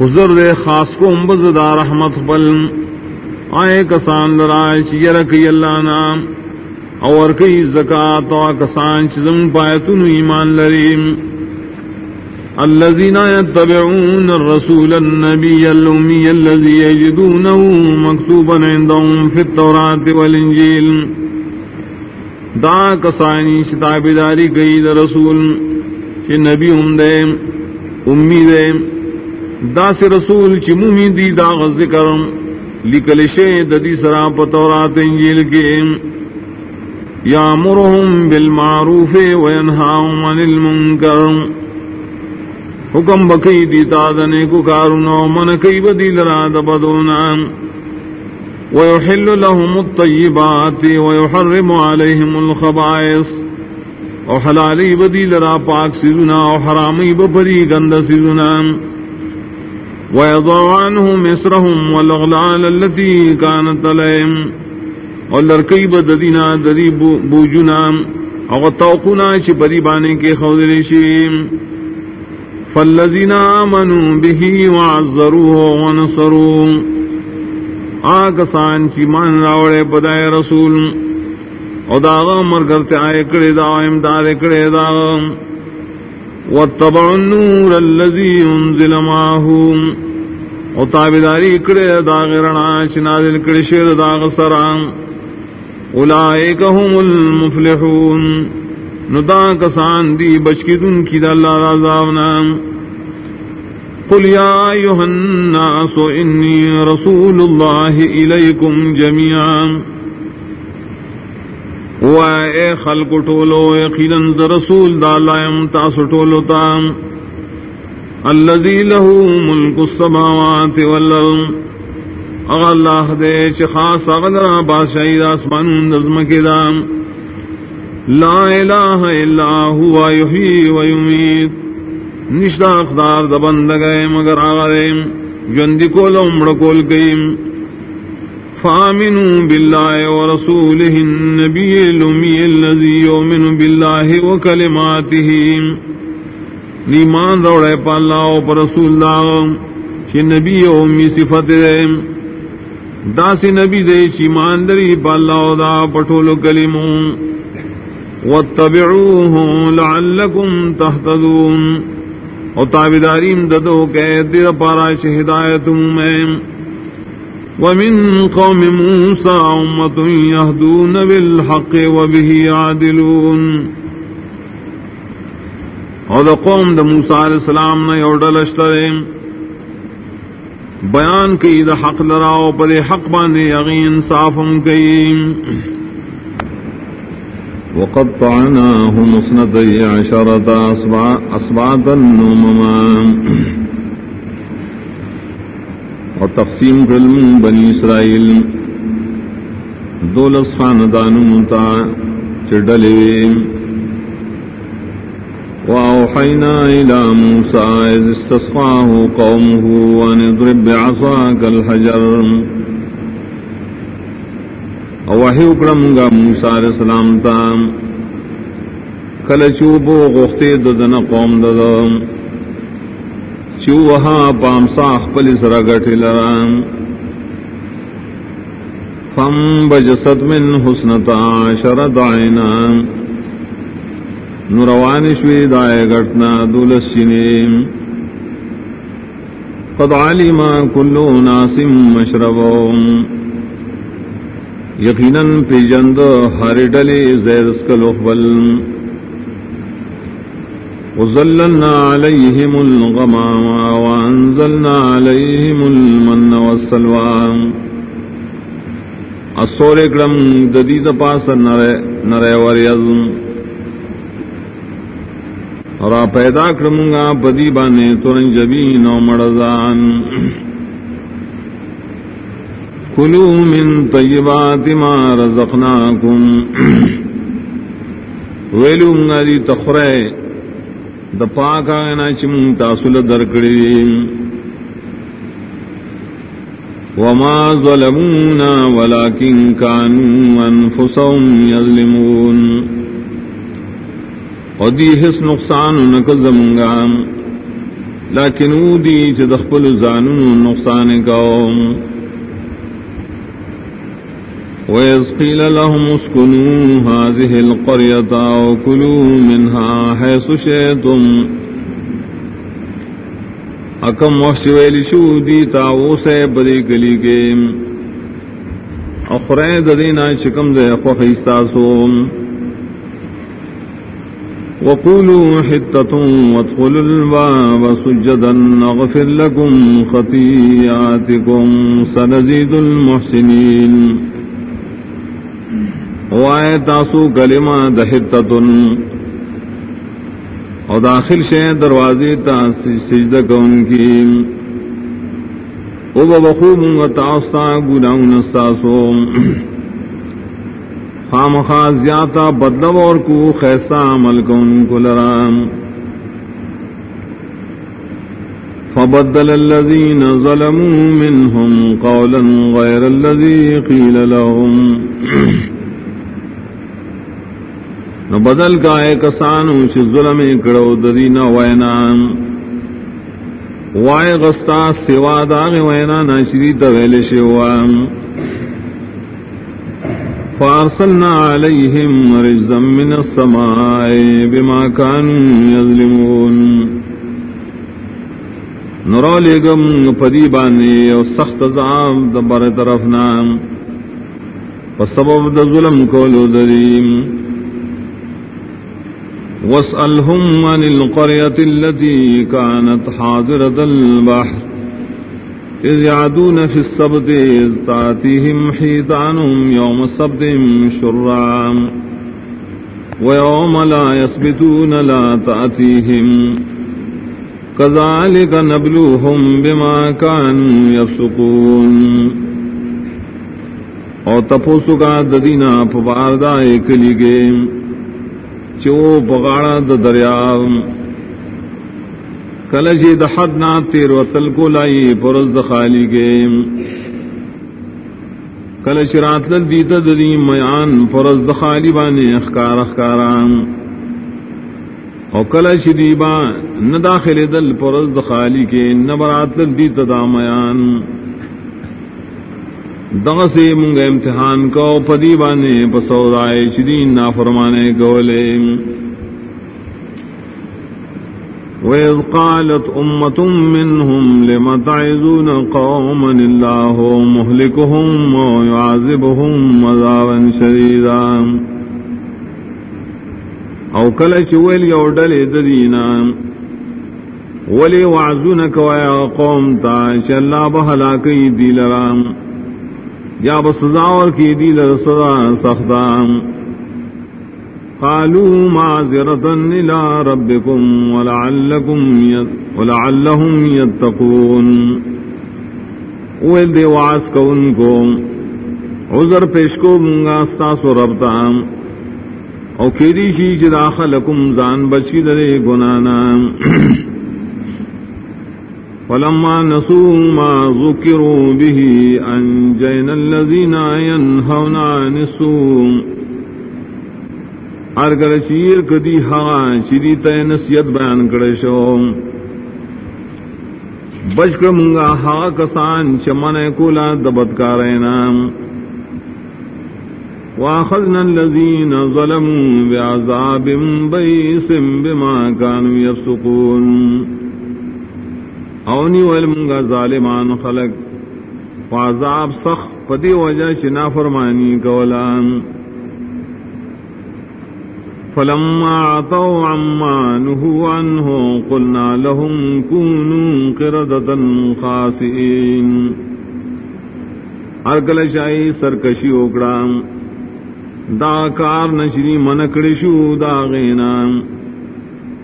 حضر دے خاص کو امبز دا رحمت بل آئے کسان لرائے چیرکی اللہ نام اور کئی زکاة و کسان چزم پایتن ایمان لریم الذين يتبعون الرسول النبي الأمي الذي يجدونه مكتوبا عندهم في التوراة والإنجيل. دا کسانی شتاب داری گئی دا رسول کہ نبی ہم دے، امی دے۔ دا سے رسول چمومی دی دا ذکر لکل شے ددی سرا پتورات انجیل کے۔ یا مرہم بالمعروف وینہاہم عن المنکر۔ حکم بکی دیتا دنے کو کارنو من کئی بدی لرا دبدونا. ويحل لهم الطيبات ويحرم عليهم الخبائث. وحلالي بديل را پاک سيزنا وحرامي بپری گند سيزنا ويضع عنهم مصرهم والأغلال التي كانت عليهم واللركي بددنا دري بوجنا وغطوقنا شبري باني كي خوذرشي فالذين آمنوا به وعزروه ونصروه. آکسان چی مان راوڑے پدائے رسول. او داغا مر کرتے آئے کڑے دا امداد کڑے داغا واتبعوا النور الذي انزل معه. وتابداري کړه دا غرنا چې نازل کړي شه دا غسران اولئک هم المفلحون. ندا کسان دی بچکیدون کی دا اللہ رضاونا قل یا ایوہ الناس انی رسول اللہ الیکم جميعا اے خلق ٹولو یقیناً رسول دا لائم تاس ٹولو تام الذي له ملك السماوات والارض. اغ اللہ دے چ خاص اغلرا بادشاہی دا اسمان نظم کے دام لا الہ الا هو یحیی و یمیت نشتا اقدار دا بندگئے مگر آغریم، جندی کول امڑ کول گئیم. فآمنوا بالله ورسوله النبي الأمي الذي يؤمن بالله وكلماته نیمان دوڑے پا اللہ و پا رسول اللہ چی نبی امی صفت دے. دا سی نبی دے چی مان دری پا اللہ و دا پٹھولو کلمون واتبعوه لعلكم تحتدون و تابداریم ددو کہ دیر پارا چی ہدایتوں میں ومن قوم موسى أمة يهدون بالحق وبه يعدلون اور دا قوم دا موسیٰ علیہ السلام نے یوڈا لشترے بیان کی دا حق لراو پر حق بانے یغی انصافم کی وقطعناهم اثنتي عشرة أصبعة نمما وتقسيم علم بني إسرائيل. دول أصفان دانمتا چڈلویم وأوحينا إلى موسى إذ استصفاه قومه وأن اضرب بعصاك الحجر. وحی اکرم گا موسیٰ علیہ السلام تا کل چوبو غختی ددن قوم ددن چو وہا پام ساخ پلی سرا گٹی لران فم بجسد من حسنتا شرد عینا نروان شوی دائے گٹنا دولس شنیم قد علم کلو ناسم مشربوں یقیناً پیجند ہر ڈلے زیر اسکل اخبل۔ وظللنا عليهم الغمام وانزلنا عليهم المن والسلوى۔ الصور اکرم ددید پاس نرے وریض اور پیدا کرمگا پدی بانے ترن جبین و مڑزان۔ کلو من طیبات ما رزقناکم ویلو منگا دی تخرے دا پاک آگنا چی من تاسول درکڑی وما ظلمونا ولكن كانوا انفسهم یظلمون يظلمون ودی حس نقصان نکزمگا لیکن او دی چی دخپل زانون نقصان کاؤں وإذ قيل لهم اسكنوا هذه القرية وكلوا منها حيث شئتم. اکم وحش ویلی شو دیتا وہ سے بری کلی کے. اخرین دینا چکم دے خوخیستا سوم وقولوا حتة وادخلوا الباب سجدا نغفر لكم خطيئاتكم سنزيد المحسنين. وائے تاسو کلمہ دہتتن اور داخل شے دروازے تا سجد کون کی۔ او بخوب تاستا گناون استاسو۔ خام خاص زیادہ بدلو اور کو خیسا عمل کون کو لرام فبدل الذين ظلموا منهم قولا غير الذي قيل لهم۔ نو بدل کا ایک کسانو چ ظلم کڑو ددینا وینا. وائے غستا سوا داغ وینا نہ شری تویل شوا فارسلنا عليهم رجزا من السماء بما كانوا يظلمون نرو لگم پدی بانے او سخت زعام دبر طرفنا فسبب د ظلم کولو دریم واسألهم عن القرية التي كانت حاضرة البحر. إذ يعدون في السبت، إذ تأتيهم حيطانهم يوم السبت شرعا. ويوم لا يسبتون لا تأتيهم. كذلك نبلوهم بما كانوا يفسقون. اور تپوسو کا ددینہ پباردہ ایک لیگے چو پگاڑا د دریا۔ کلشی جی دحد نا تیر وطل کو لائی پرز دخالی کے۔ کلش جی رات دیت ددی میان پرز دخالی بانے اخکار اخکاران۔ او کلش جی دیبا نہ داخل دل پرز دخالی کے نہ برات دیت دا میان۔ دغ سے منگ امتحان کو پدی بانے پسودائے شدین نا فرمانے گولے۔ وَإِذْ قَالَتْ أُمَّةٌ مِّنْهُمْ لِمَ تَعِذُونَ قَوْمًا اللَّهُ مُهْلِكُهُمْ وَيُعَذِّبُهُمْ عَذَابًا شَدِيدًا۔ او کله چې ویل یو ډلې د دینا ولی وعزونه کوي قوم ته چې الله به هلاکي دی لرام یا بسزا اور کی دی سزا سختام قالوا معذرة إلى ربكم ولعلكم يت... ولعلهم يتقون. ویل دے واس کو ان کو عذر پیش کو منگا استاسو ربتا او کیری شی چی داخلکم زان بچی درے گنانا فلما نسوا ما ذکروا به انجینا الذین ینهون عن السوء. ارگر چیر کدی ہاں چیری تے بیان کرے شو بچ کر منگا ہا کسان چمن کولا دبت کا رہنا واخذنا الذين ظلموا بعذاب بئس بما كانوا يفسقون. اونی ولمنگا ظالمان خلق. وعذاب سخ پدی وجہ شنا فرمانی کولان. فلما عطوا عما نهوا عنه، قلنا لهم كونوا قردة خاسئين ارکل شاہی سرکشی اوکڑام دا کار نشری منکڑی شو دا غینا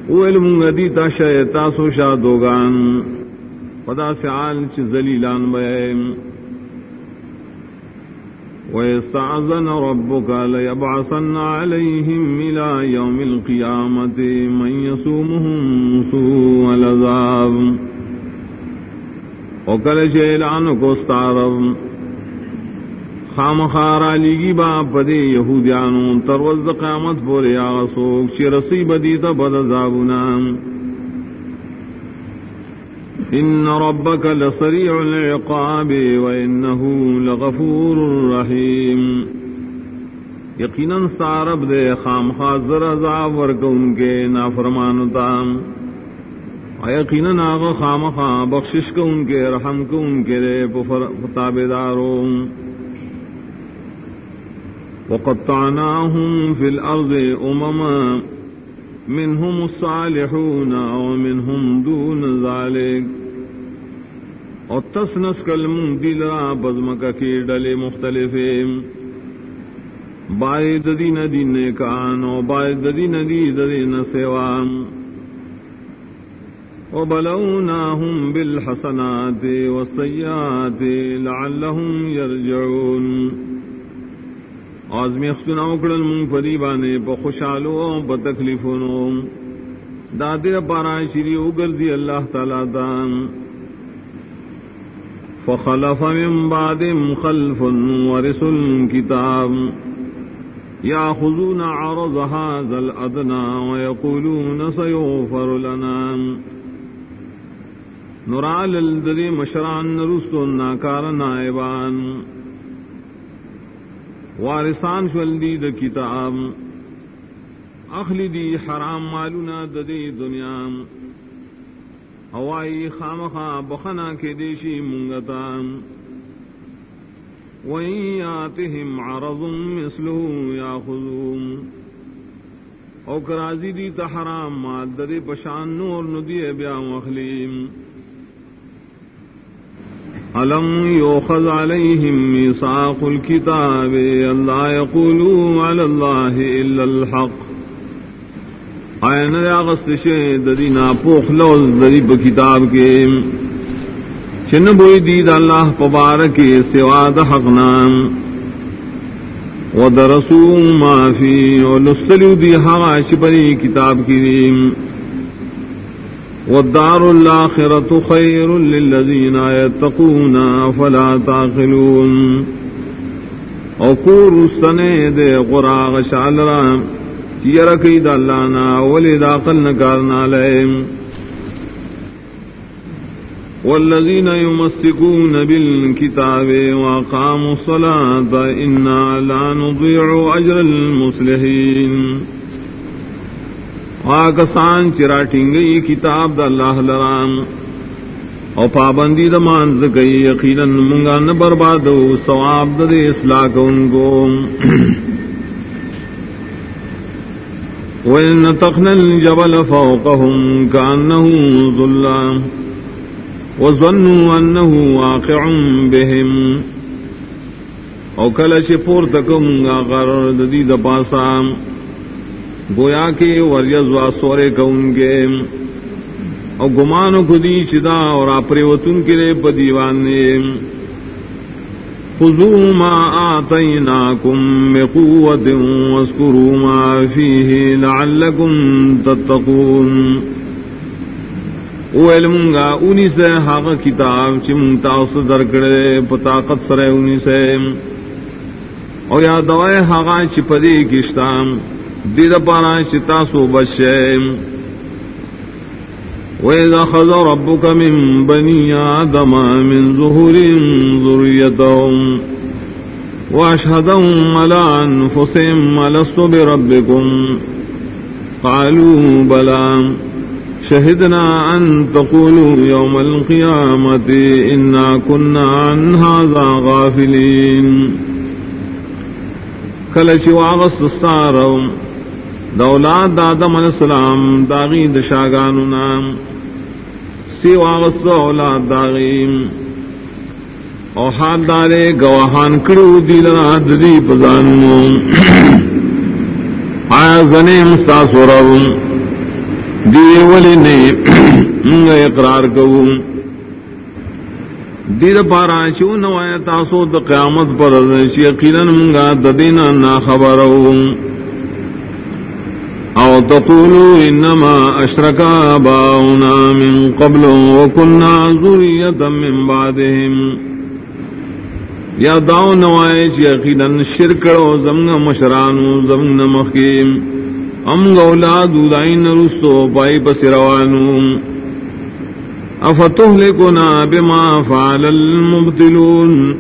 ویلم گدیتا شیطا سو شادوگان. پدا سے سعال چ زلیلان بیم ويستعذن ربك ليبعثن عليهم إلى يوم القيامة من يسومهم سوء العذاب. وكل شيء لعنك استعرب خام خارا لگی با پدے یہودیانو تروز قیامت پورے آسوک چی رسی بدی تا بد زابنام ان ربك لسريع العقاب وانه لغفور رحيم. یقینا سارب دے خام حاضر عذاب ورکون کے نافرمان تام. یقینا آغا خام خواہ بخشش کو ان کے، رحم کو ان کے دے تابے داروں وقطعناهم في الارض امما. منهم الصالحون ومنهم دون ذلك. اور تس نس کل دل را بزمک کی ڈلے مختلف بائے ددی ندی نے کان او بائے ددی ندی ددی ن سیوان او بلوناهم بالحسنات والسيئات لعلهم يرجعون آزمی اختنا اکڑل مونگ پدی بانے پا خوشحالو پا تکلیفونو۔ دادے پارا شری اگر دی اللہ تعالی دان۔ فخلف من بعدهم خلف ورسوا الكتاب۔ ياخذون عرض هذا الادنى ويقولون سيغفر لنا۔ نرال الذي مشران رسل ناكار نائبان۔ وارثان شولدی د کتاب، اخلی دی حرام مالونا د دې دنیا. هوائی خامخا بخنا کے دیشی منگتا وَإِيَّاتِهِمْ عَرَضٌ مِثْلُهُ يَأْخُذُونَ او کرازی دی تحرام مال ددے پشان نور ندی بیا مخلیم. ألم يؤخذ عليهم ميثاق الكتاب ألا يقولوا على الله إلا الحق آئین اغست شے ددینا پوخ لوز دری پا کتاب کے۔ چن بوئی دید اللہ پبارک سوا د حق نام۔ و درسو ما فی و دی حقا شپری کتاب کریم والدار الآخرة خير للذين يتقون فلا تعقلون. وقور السنة دي قراغ شعلرا يركي دلانا ولدا قلن كارنا لهم والذين يمسكون بالكتاب وقاموا الصلاة إنا لا نضيع أجر المسلحين آکسان چرا ٹنگئی کتاب دا اللہ لرام. او پابندی دا مانز گئی، یقینا منگا نہ برباد ثواب دا دے اصلاح کو ان کو. وَإِنَّ تَقْنَ الْجَبَلَ فَوْقَهُمْ كَأَنَّهُ ظُلَّامٌ وَظَنُّوا أَنَّهُ وَاقِعٌ بِهِمْ. او کل پور تکم گا غر ددی د پاسام گویا کے وریز وا سورے کون گے۔ اور گمانو خودی شدا اور آپرے وطن کے رے پدیوان خذوا ما آتيناكم بقوة واذكروا ما فيه لعلكم تتقون۔ ویلمگا انی سے حق کتاب چمتا اس درکڑے پتاقت سرے انی سے اور یا دوائے حقا چپدی کشتام۔ دید پارا چتا سو بچے وإذا خذ ربك من بني آدم من ظهورهم ذريتهم وأشهدهم على أنفسهم ألست بربكم؟ قالوا بلى. شهدنا أن تقولوا يوم القيامة إنا كنا عن هذا غافلين. کلچ واغس ستارم دولاد دادم علیہ السلام داغی دشاگانو نام سی واغس اولاد داغیم او حال دارے گواہان کرو دیلنا ددی پزانو آیا زنے مستاس ورو دی ولی نے اقرار کرو دیر پارا چون نوایا تاسو دا قیامت پر یقینا منگا ددینا نا خبرو۔ او تقولوا انما اشرك اباؤنا من قبل وكنا ذريه من بعدهم. یا داو نوائے چی یقینا شرک او مشرانو زمن مخیم ام اولاد دائن رستو، پائی پس روانو. افتهلکنا بما فعل المبتلون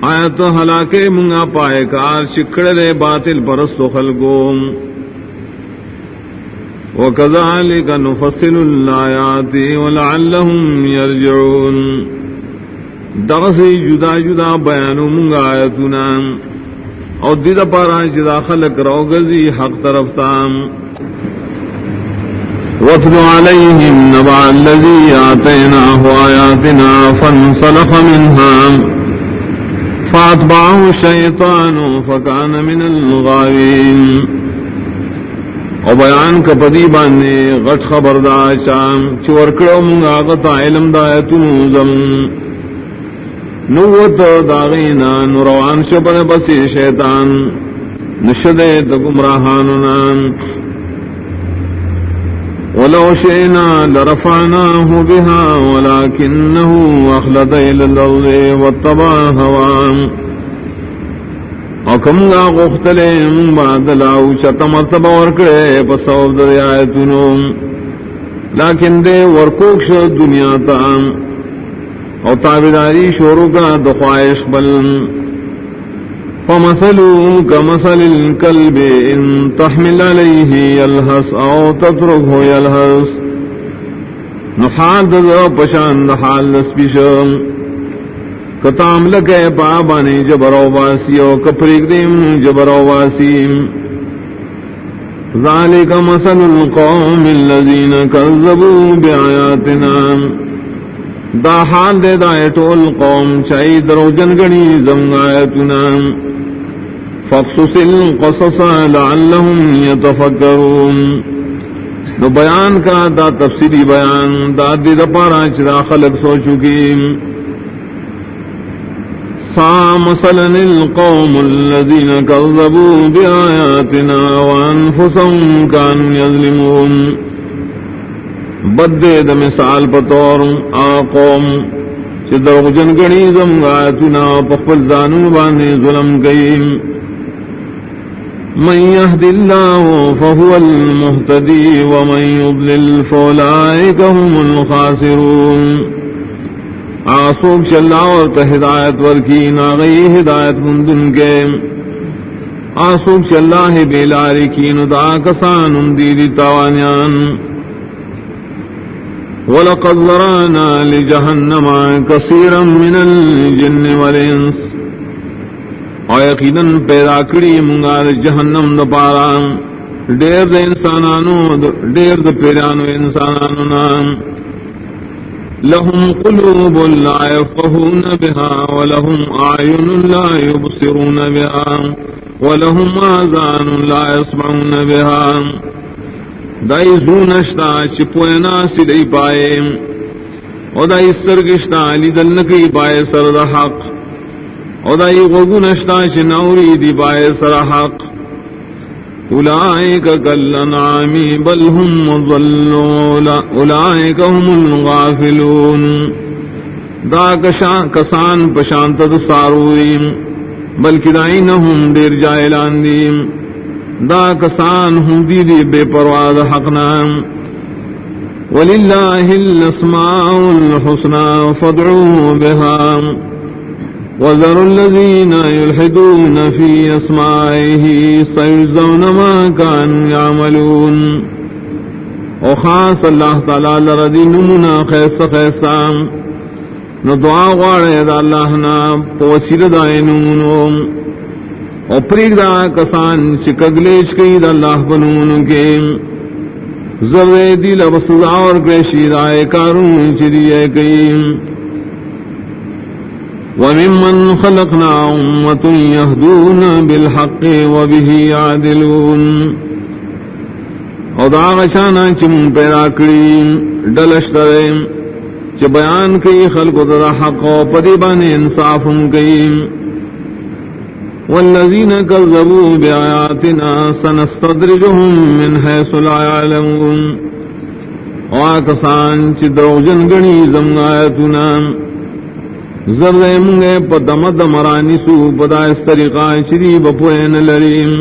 آیت حلاکے منگا پائے کار شکڑ لے باطل پرستو خلقوں. وكذلك نفصل الآيات ولعلهم يرجعون دغسی جدا جدا بیانو منگا آیتنا او دید پارا چدا خلق روگزی حق طرف تام واتل عليهم نبع الذي آتيناه آياتنا فانصلح منها فاتبعه الشيطان فكان من الغاوين او بیان کا پدی باندے غٹ خبردار شام چور منگا غتا علم دایتن زم۔ نوت داغینا نوروان شپن بسی شیطان۔ نشدے تگمراہاننا ولو شئنا لرفعناه بها ولكنه أخلد إلى الأرض واتبع هواه حکم گا گختلے بادلاؤ شت مرتب ورکڑے پسو دریاتنو لیکن دے ورکوکش دنیا تا. او تابداری شورو کا دخواہش بل. فمثلو كمثل الكلب إن تحمل عليه يلهس أو تتركه يلهس نحال دذا پشان دحال نسبشم کتام لگے پا بانی جبرو واسی او کپریک دیم جبرو واسی ذالک مثل القوم الذین کذبوا بآیاتنا. دا حال دے دائے ٹول قوم چائی درو جنگنی زم آیتنا. فقصص القصص لعلهم يتفکرون نو بیان کا دا تفسیری بیان، دا دی دا پارا چرا خلق سو چکیم. مثلا القوم الذين كذبوا بآياتنا وأنفسهم كانوا يظلمون. بدے د مثال پتور آقوم چ درغ جن گنی زم آیاتنا پخپل زانو بانے ظلم گئی من يهد الله فهو المهتدي ومن يضلل فأولئك هم الخاسرون. آسوک چلا اور تو ہدایت ور کی نا گئی ہدایت مندن کے۔ آسوک چلا ہے بیلاری کی ندا کسان دی تاوانیان ولقد ذرانا لجهنم كثيرا من الجن والانس او یقینا پیدا کړی مونږه جهنم د پارا۔ ډېر د انسانانو ډېر د پیرانو انسانانو نام۔ لهم قلوب لا يفقهون بها ولهم أعين لا يبصرون بها ولهم آذان لا يسمعون بها. دائی زونشتا چپوینا سدئی پائے. او دائی سرگشتا لی دلنکی پائے سر دا حق. او دائی غگونشتا چنوری دی پائے سر حق. اولائک کالانعامی بل هم ضلوا اولائک هم الغافلون. دا کشان کسان پشانت سارویم بلکہ دائی نہ دیر جائے لاندیم دا کسان ہوں دی دی بے پرواز حقنام وللہ الاسماء الحسنى فادعوه بها. وذروا الذين يلحدون في اسمائه سيجزون ما كانوا يعملون. وخاص اللہ تعالی لردی نمنا خیس خیسام نو دعا غواړی دا الله نا پوسید دای نونو او پریگ دا کسان چې کګلیش کوي دا الله بنونو کې زوی دی لبسدا اور گریشی دای کارون چې دی وممن خلقنا أمة يهدون بالحق وبه يعدلون او دا غشانا چم پیدا کری ڈلشترین چ بیان کئی خلق در حق و پدی بان انصاف کئی والذین کذبوا بآیاتنا سنستدرجهم من حیث لا يعلمون۔ واکسان چ دروجن گنی زم آیتنا زرد منگے پدمد مرانی سو پدا اس طریقہ شری بپوین لریم.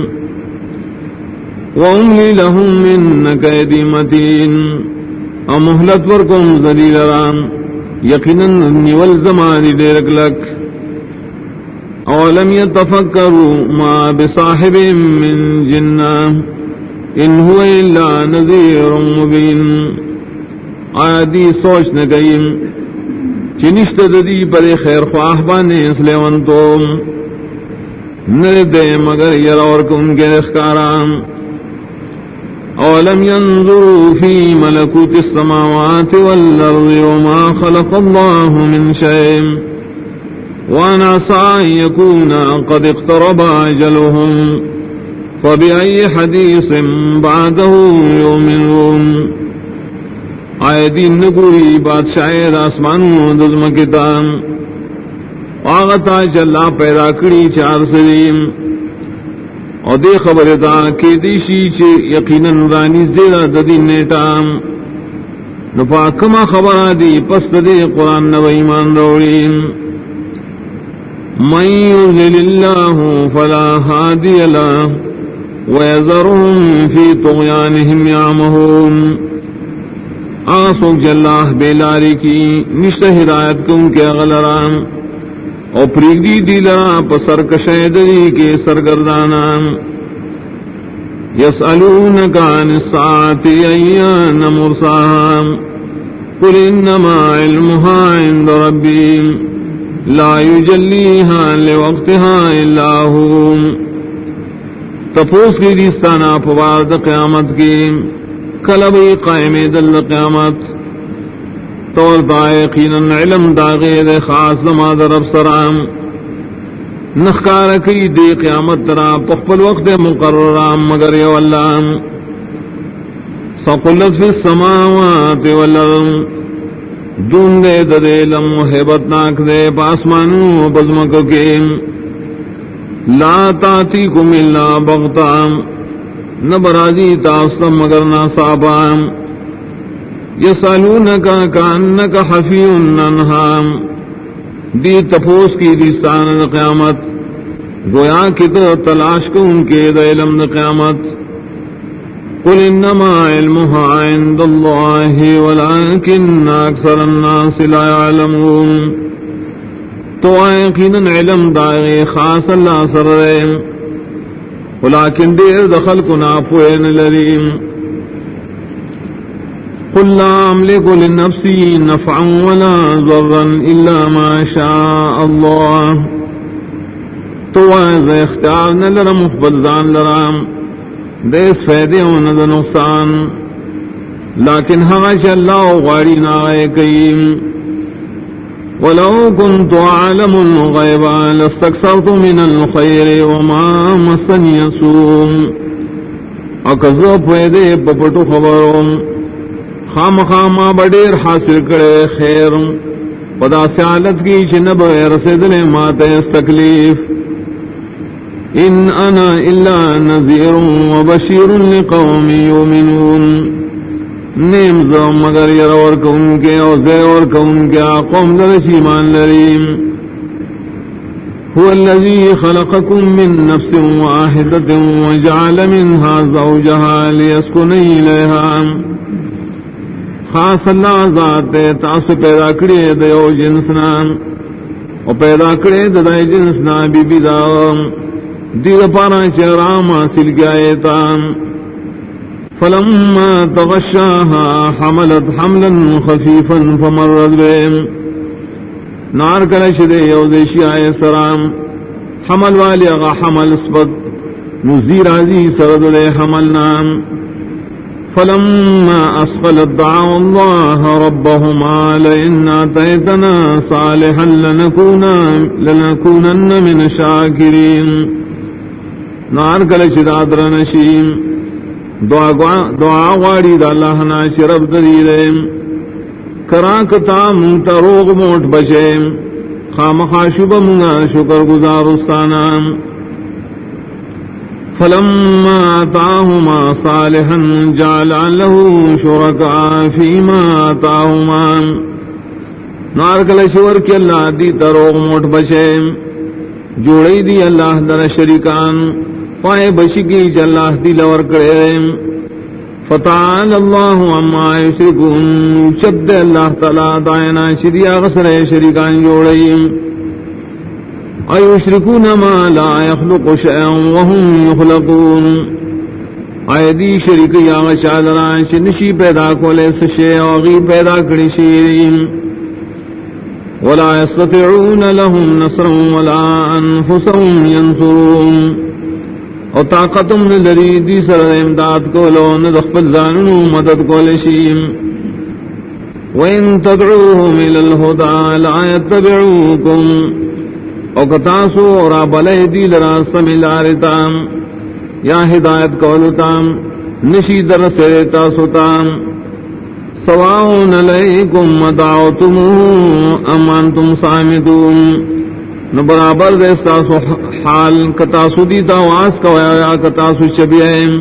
واملی لهم من قیدی متین. او ورکم ذلیل رام. یقینا نیول زمانی دیرک لک اولم یتفکروا ما بصاحب من جنہ. ان هو الا نذیر مبین. آیا دی سوچ نگئیم چنشت دی پر خیر خواہ بانے اس لیونتو نردے مگر یر اور کن کے اخکارام أولم ينظروا في ملكوت السماوات والأرض وما خلق الله من شيء ونعصى أن يكون قد اقترب أجلهم فبأي حديث بعده يؤمنون آئے دین نگوری بادشاہ آسمانوں دزم کتاب آغتا چلا پیدا کری چار سلیم اور دے خبر دا کہ دیشی چے یقیناً رانی زیرہ ددی نیٹام نپا کما خبر دی پست دے قرآن نو ایمان روڑین من یرزل اللہ فلا حادی اللہ ویذرهم فی طغیانهم یعمہون آسوک جلہ بیلاری کی نشت ہدایت کم کے غلرام او پریگی دی لرا پسر کشیدری کے سرگردانا یسألونک عن الساعت ایان مرساہم قل انما علمها عند ربی لا یجلیها لوقتها الا هم تپوس کی دیستانا پوارد قیامت کی۔ کلبی قائم دل قیامت۔ طور دائقین علم داغیر خاص زما در افسرام نخکار کی دی قیامت ترا پخپل وقت مقررام مگر یو اللہ۔ سقلت فی السماوات والارم دون دے دے لم حیبت ناک دے پاسمانو بزمک کے۔ لا تاتی کم اللہ بغتام نہ نبرازی تاستم مگر ناسابام یسالونک کانک حفی انہام دی تپوس کی دیستان قیامت، گویا کی تو تلاش کو ان کے علم قیامت۔ قل انما علمها عند الله ولكن اکثر الناس لا يعلمون۔ تو یقینا علم دائے خاص اللہ سر رہے۔ ولیکن دیر دخل کو ناپوین لریم. قل لا أملك لنفسي نفعا ولا ضرا إلا ما شاء الله تو ایز اختیار نہ لرا مخبل زان لرا دیس فیدے ہونا دا نقصان. لیکن ہمش اللہ غاری نائے قیم ولو كنت أعلم الغيب لاستكثرت من الخير وما مسني سوء. اکزو پیدے پپٹو خبروں خام خام بڈیر حاصل کرے خیر. پدا سیالت کی چنب رسد لے مات تکلیف ان انا الا نذیر و بشیر لقوم یومنون نیم زو مگر یر اور کون کے او زے اور کون کے قوم درش ایمان لریم. هو الذي خلقكم من نفس واحدة وجعل منها زوجها ليسكن إليها خاص اللہ ذات تاس پیدا کرے دیو جنسنا او پیدا کرے ددائی جنسنا بی بی دا دیر پارا چرام حاصل کیا تام فلما تغشاها حملت حملا خفيفا فمرت بهم. نار کلش دے یو دیشی آئے سرام. حمل والی اغا حمل اسبت نزیر عزی سرد لے حمل نام. فلما اسقلت دعوا الله ربهما لئن اتيتنا صالحا لنكونن لنكونن من الشاكرين نار کلش دادر نشیم دعا غاڑی دا اللہ نا شرف دری کراک تا منتا روغ موٹ بچے خام خاشب منگا شکر گزار استانا فلما آتاہما صالحا جعل له شرکا فیما آتاہما نارکل شور کی اللہ دی تروغ موٹ بچے جوڑی دی اللہ در شریکان. پائے بشی کی چلاح دل اور کرے فتح اللہ اما شرکون شبد اللہ تعالی دائنا شریا غسر شریکان جوڑی ایشرکون ما لا يخلق شیئا وهم يخلقون آئے دی شریک یا شادران شنشی پیدا کولے سشے وغی پیدا کری شیرین ولا يستطيعون لهم نصرا ولا أنفسهم ينصرون او طاقتم لری دی سر امداد کو لو ندخل زانو مدد کو لشیم۔ وین تدعوهم الى الهدى لا يتبعوكم۔ او کتاسو اور بلے دی لرا سملارتام یا ہدایت کولتام نشی در سرتا سوتام سواؤن علیکم مدعوتم ام انتم صامتون نو برابر دے ستاسو حال کتاسو دیتا دی تاواز کوایا کتاسو شبیائم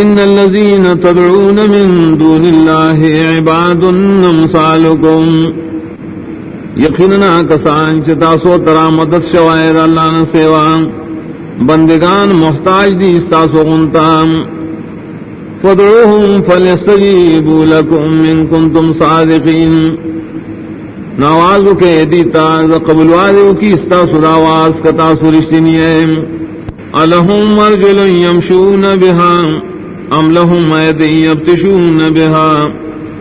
ان الذين تدعون من دون الله عباد امثالكم یقینا کسان چتا سو ترا مدد شوائر اللہ نے سیوا. بندگان محتاج دی ساسو غنتام فدعوهم فليستجيبوا لكم ان كنتم صادقين نواز کے دیتا قبل والے کی استا سداواز کتا سرشتنی الہم ارجل یمشون بها ام لهم ایدی یبتشون بها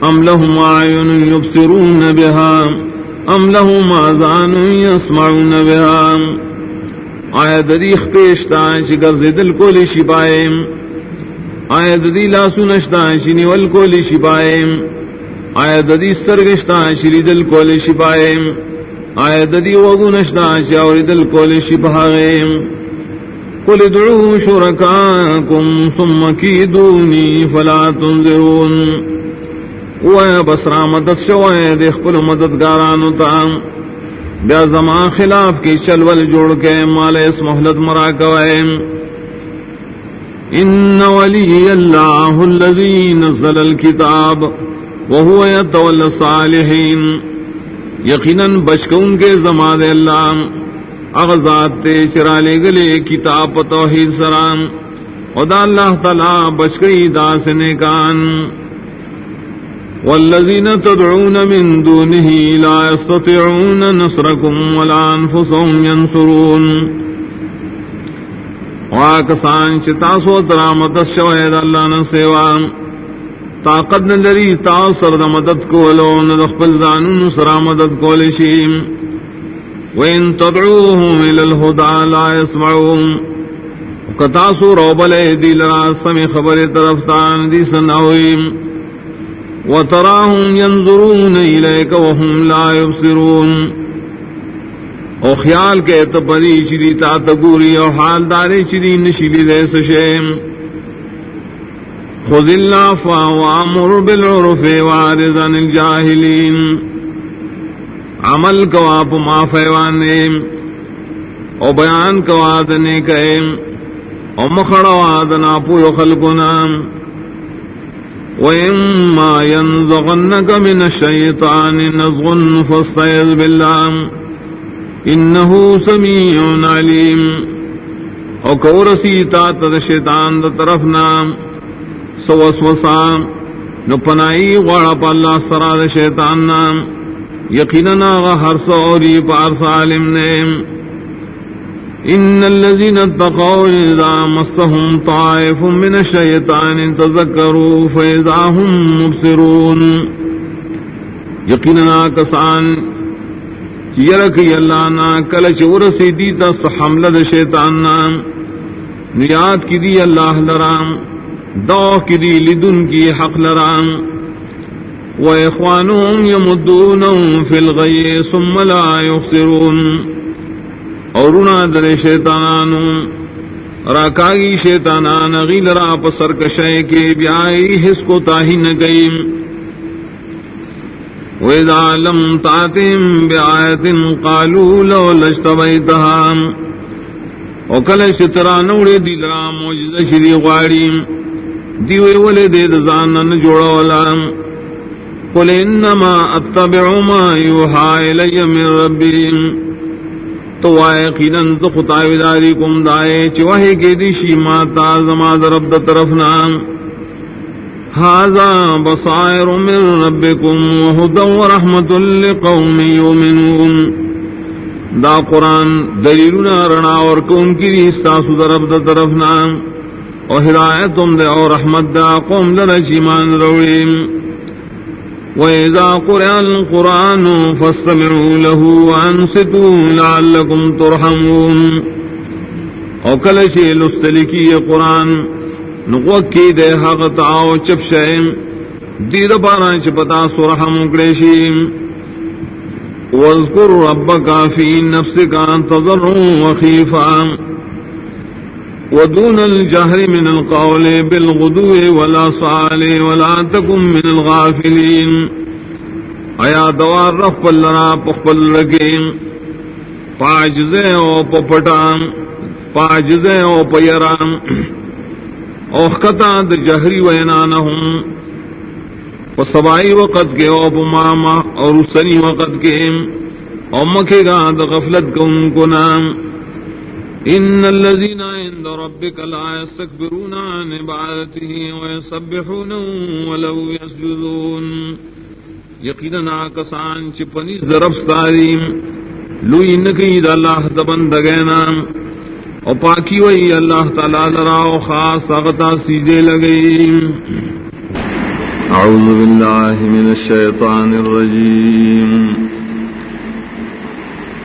ام لهم آئین یبصرون بها ام لهم آزان یسمعون بها آیت دیخ پیشتا شکر زدل کولی شبائیم آیت دی لاسو نشتا شنیول کولی شبائیم آیا ددی سترگشتا شری دل کول شپائے آیا ددی وگو نشتا شاوری دل کول شپائے قل ادعو شرکاکم ثم کیدونی فلا تنظرون. ویا بسرا مدد شوائے دیکھ پل مددگارانو تا. بیا زمان خلاف کی چلول جوڑ کے مال اس محلت مرا کوئے ان ولی اللہ الذی نزل الكتاب وہ یتول صالحین یقیناً بچکون کے زمان اللہ، اغزاد تے چرا لے گلے کتاب توحید سرام خدا اللہ تعالی بچکئی دا سنکان والذین تدعون من دونه لا يستطيعون نصركم ولا انفسهم ينصرون واکسان چتاسو ترامت شوید اللہ نے نسیوان. طاقت نہ لری، تا سر مدد کو لو نہ خپل زانون سر مدد کو لشیم وین تدعوهم الى الهدى لا يسمعون۔ کتاسو روبل دی لرا سم خبر طرف تان دی سناویم وتراهم ينظرون إليك وهم لا يبصرون۔ او خیال کے تو بری چری تا تگوری اور حال دارے چری نشیلی دے سشیم خذ اللہ وامر بالعرف وعرض عن الجاہلین عمل کواب ما فیوانے او بیان کواد نے کہے او مخڑواد نا پویو خلقنا. وإما ينزغنك من الشيطان نزغ فاستعذ بالله إنه سميع عليم. او کورسی تا تد شیطان دا طرف نام طرفنا سوسوسا نو پنائی غوڑا پا اللہ سرا دا شیطان نام. یقیننا غہر سوری پار سالم نیم. ان الذين اتقوا اذا مسهم طائف من الشيطان تذكروا فاذا هم مبصرون. یقینا کسان چیرک یلانا کل چور سیدی تس حملہ شیطان نام. نیاد کی دی اللہ لرام. دو کی لدن کی حق لرام وإخوانهم يمدونهم في الغي ثم لا يخسرون. اور در شیطانانو. راکاگی شیطانان غیل را پسر کشے کے بیائی حس کو تاہی نگئیم وَإِذَا لَمْ تَعْتِهِمْ بِآيَةٍ قَالُوا لَوْ لَجْتَبَيْتَهَا وَكَلَ شِتْرَانُوڑِ دِلْرَا مُوجِزَ شِرِي غَارِيم دیوے والے دے دزانن جوڑا والا۔ قُلْ إِنَّمَا أَتَّبِعُ مَا يُوحَى إِلَيَّ مِن رَبِّي تو یقیناً تو خطاوی داری کم دائے چوہے کے دیشی ماتا زماد رب دا طرف نام هذا بصائر من ربكم وهدى ورحمة لقوم يؤمنون دا قرآن دلیلنا رنا اور کون کی ریستاسو در رب دا طرف نام اور ہدایتم دے اور رحمت دا قوم لنجیمان روڑیم وإذا قرأ القرآن فاستمعوا له وأنصتوا لعلكم ترحمون او کل شی لستلکی قرآن نقوکی دے حق تعاو چپ شئیم دید پارا چپتا سرحم اکڑیشیم واذکر ربکا فی نفسکا تضرع وخیفا ودون الجهر من القول بالغدو ولا صال ولا تكن من الغافلين. ایا دوار رف لنا پخپل لگیم پاجزے او پپٹام پاجزے او پیرام اوخکتا د جہری وینانہم. وصبائی وقت کے او پماما اور سنی وقت کے. او مکے گا د غفلت کو ان کو نام. ان الذين عند ربك لا يستكبرون عن عبادته ويسبحون ولو يسجدون. يقينا كسان چپنی ضرب ساریم لو انکی دا اللہ دبن دگینا او پاکی وئی اللہ تعالی لرا او خاص اغتا سیدے لگئی اعوذ باللہ من الشیطان الرجیم.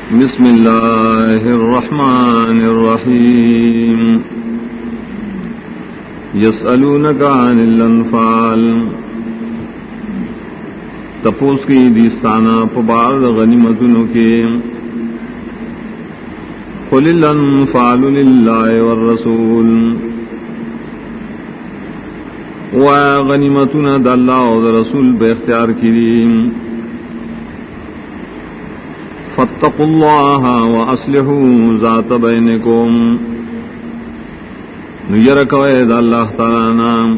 بسم الله الرحمن الرحيم يسألونك عن الأنفال تپوس کی دیستانا پبار غنیمتنو کے قل الانفال للہ والرسول وعا غنیمتنا دا اللہ و رسول بے اختیار کریم فاتقوا الله وأصلحوا ذات بينكم. نيرك ويد الله تعالى نام.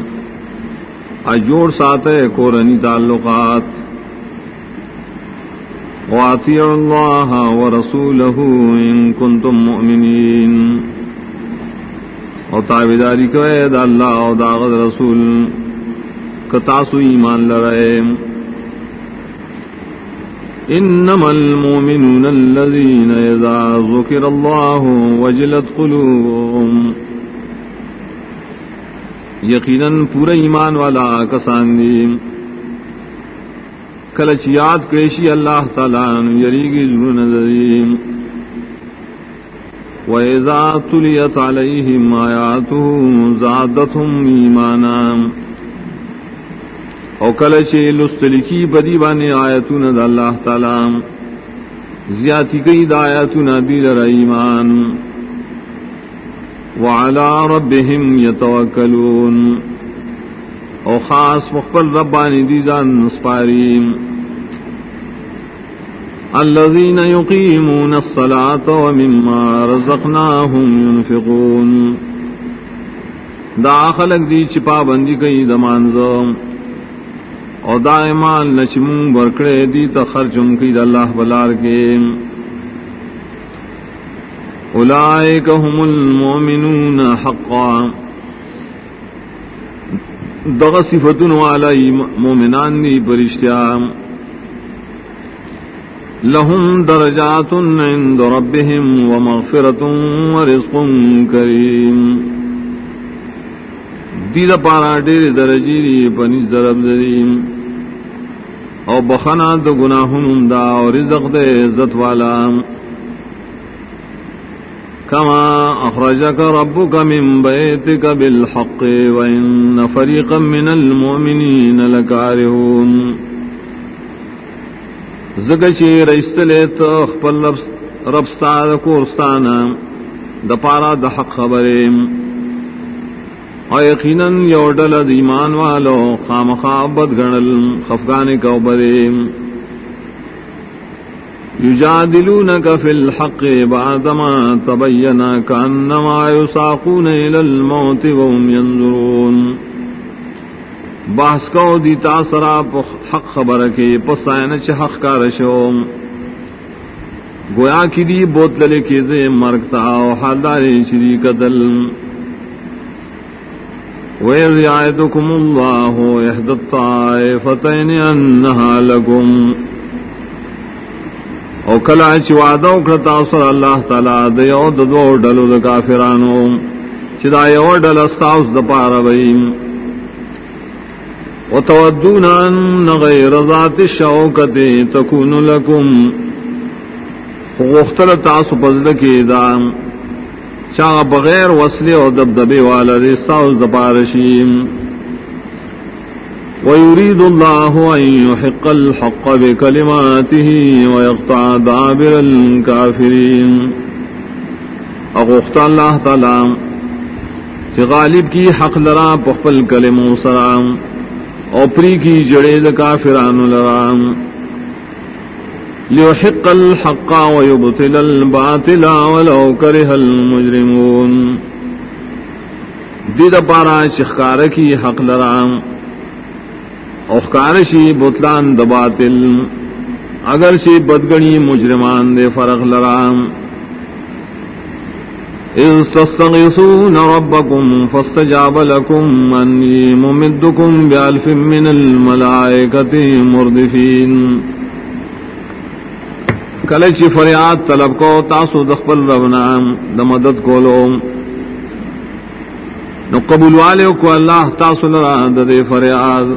اجوڑ ساتے کورنی تعلقات. واتیعوا الله ورسوله ان كنتم مؤمنين. اور تابداری کوئے دا اللہ اور داغد رسول. کتاسو ایمان لرائے انما المؤمنون الذين اذا ذكر الله وجلت قلوبهم. یقینا پورا ایمان والا کسان دی کلچ یاد کریشی اللہ تعالی یریگی ذو نظریم وَإِذَا تُلِيَتْ عَلَيْهِمْ آيَاتُهُ زَادَتْهُمْ إِيمَانًا او کل چه لستلکی بدی بانی آیتون دا اللہ تعالی زیادی کئی دا آیتون دی در ایمان. وعلى ربهم يتوکلون. او خاص مخبر ربانی دیزان نسپاریم الذين يقيمون الصلاة ومما رزقناهم ينفقون. دا خلق دی چپا بندی کئی دمانزم او دا ایمان نچمون برکڑے دی تا خرچم کی دا اللہ بلار کے اولائک هم المؤمنون حقا. دغ صفتن والا مومنان دی پرشتیام لهم درجات عند ربهم ومغفرة ورزق كريم دید پارا ڈیر درجی دی پنیز درب دریم او بخنا دو گناہن دا اور رزق دے عزت والا. كما أخرجك ربك من بيتك بالحق وإن فريقا من المؤمنين لكارهون زگچی رئیستلے تو خپل رب ستاد کورستانا. د پارا د حق خبریم. او یقینا یو ډل د ایمان والو خامخا بد غنل خفغان کو بریم يجادلونك في الحق بعدما تبين كأنما يساقون إلى الموت وهم ينظرون بحث کو دی تاثرا حق خبر کے پسائن چ حق کا رشو گویا کی دی بوتل کے دے مرکتا او حالدار شری قتل وَيَرْيَعِدُكُمُ اللَّهُ إِحْدَى الطَّائِفَتَيْنِ أَنَّهَا لَكُمْ او کلا چی وعدہ اکڑتا سر اللہ تعالی دا یو دا دو ڈلو دا کافرانو چی دا یو ڈل استاؤس دا پارا بیم و تودون ان غیر ذات الشوکت تکون لکم. غختل تاسو پزدکی دا چاہ بغیر وصلی و دبدبی والا دا استاؤس دا پارشیم ويريد الله أن يحق الحق بكلماته ويقطع دابر الكافرين. أغفت الله تعالى کہ غالب کی حق لرا پخپل کلمو سرام، اوپری کی جڑے کافران لرام. لیحق الحق ويبطل الباطل ولو كره المجرمون. دید پارا شخکار کی حق لرام اوخکارشی بتلان دباتل اگر شی بدگنی مجرمان دے فرق لرام اذ تستغیثون ربکم فاستجاب لکم انی ممدکم بیالف من الملائکت مردفین کلچی فریاد طلب کو، تاسو دخپل ربنام دمدد کولو. نو قبول والے کو اللہ تاسو لرا دا دے فریاد.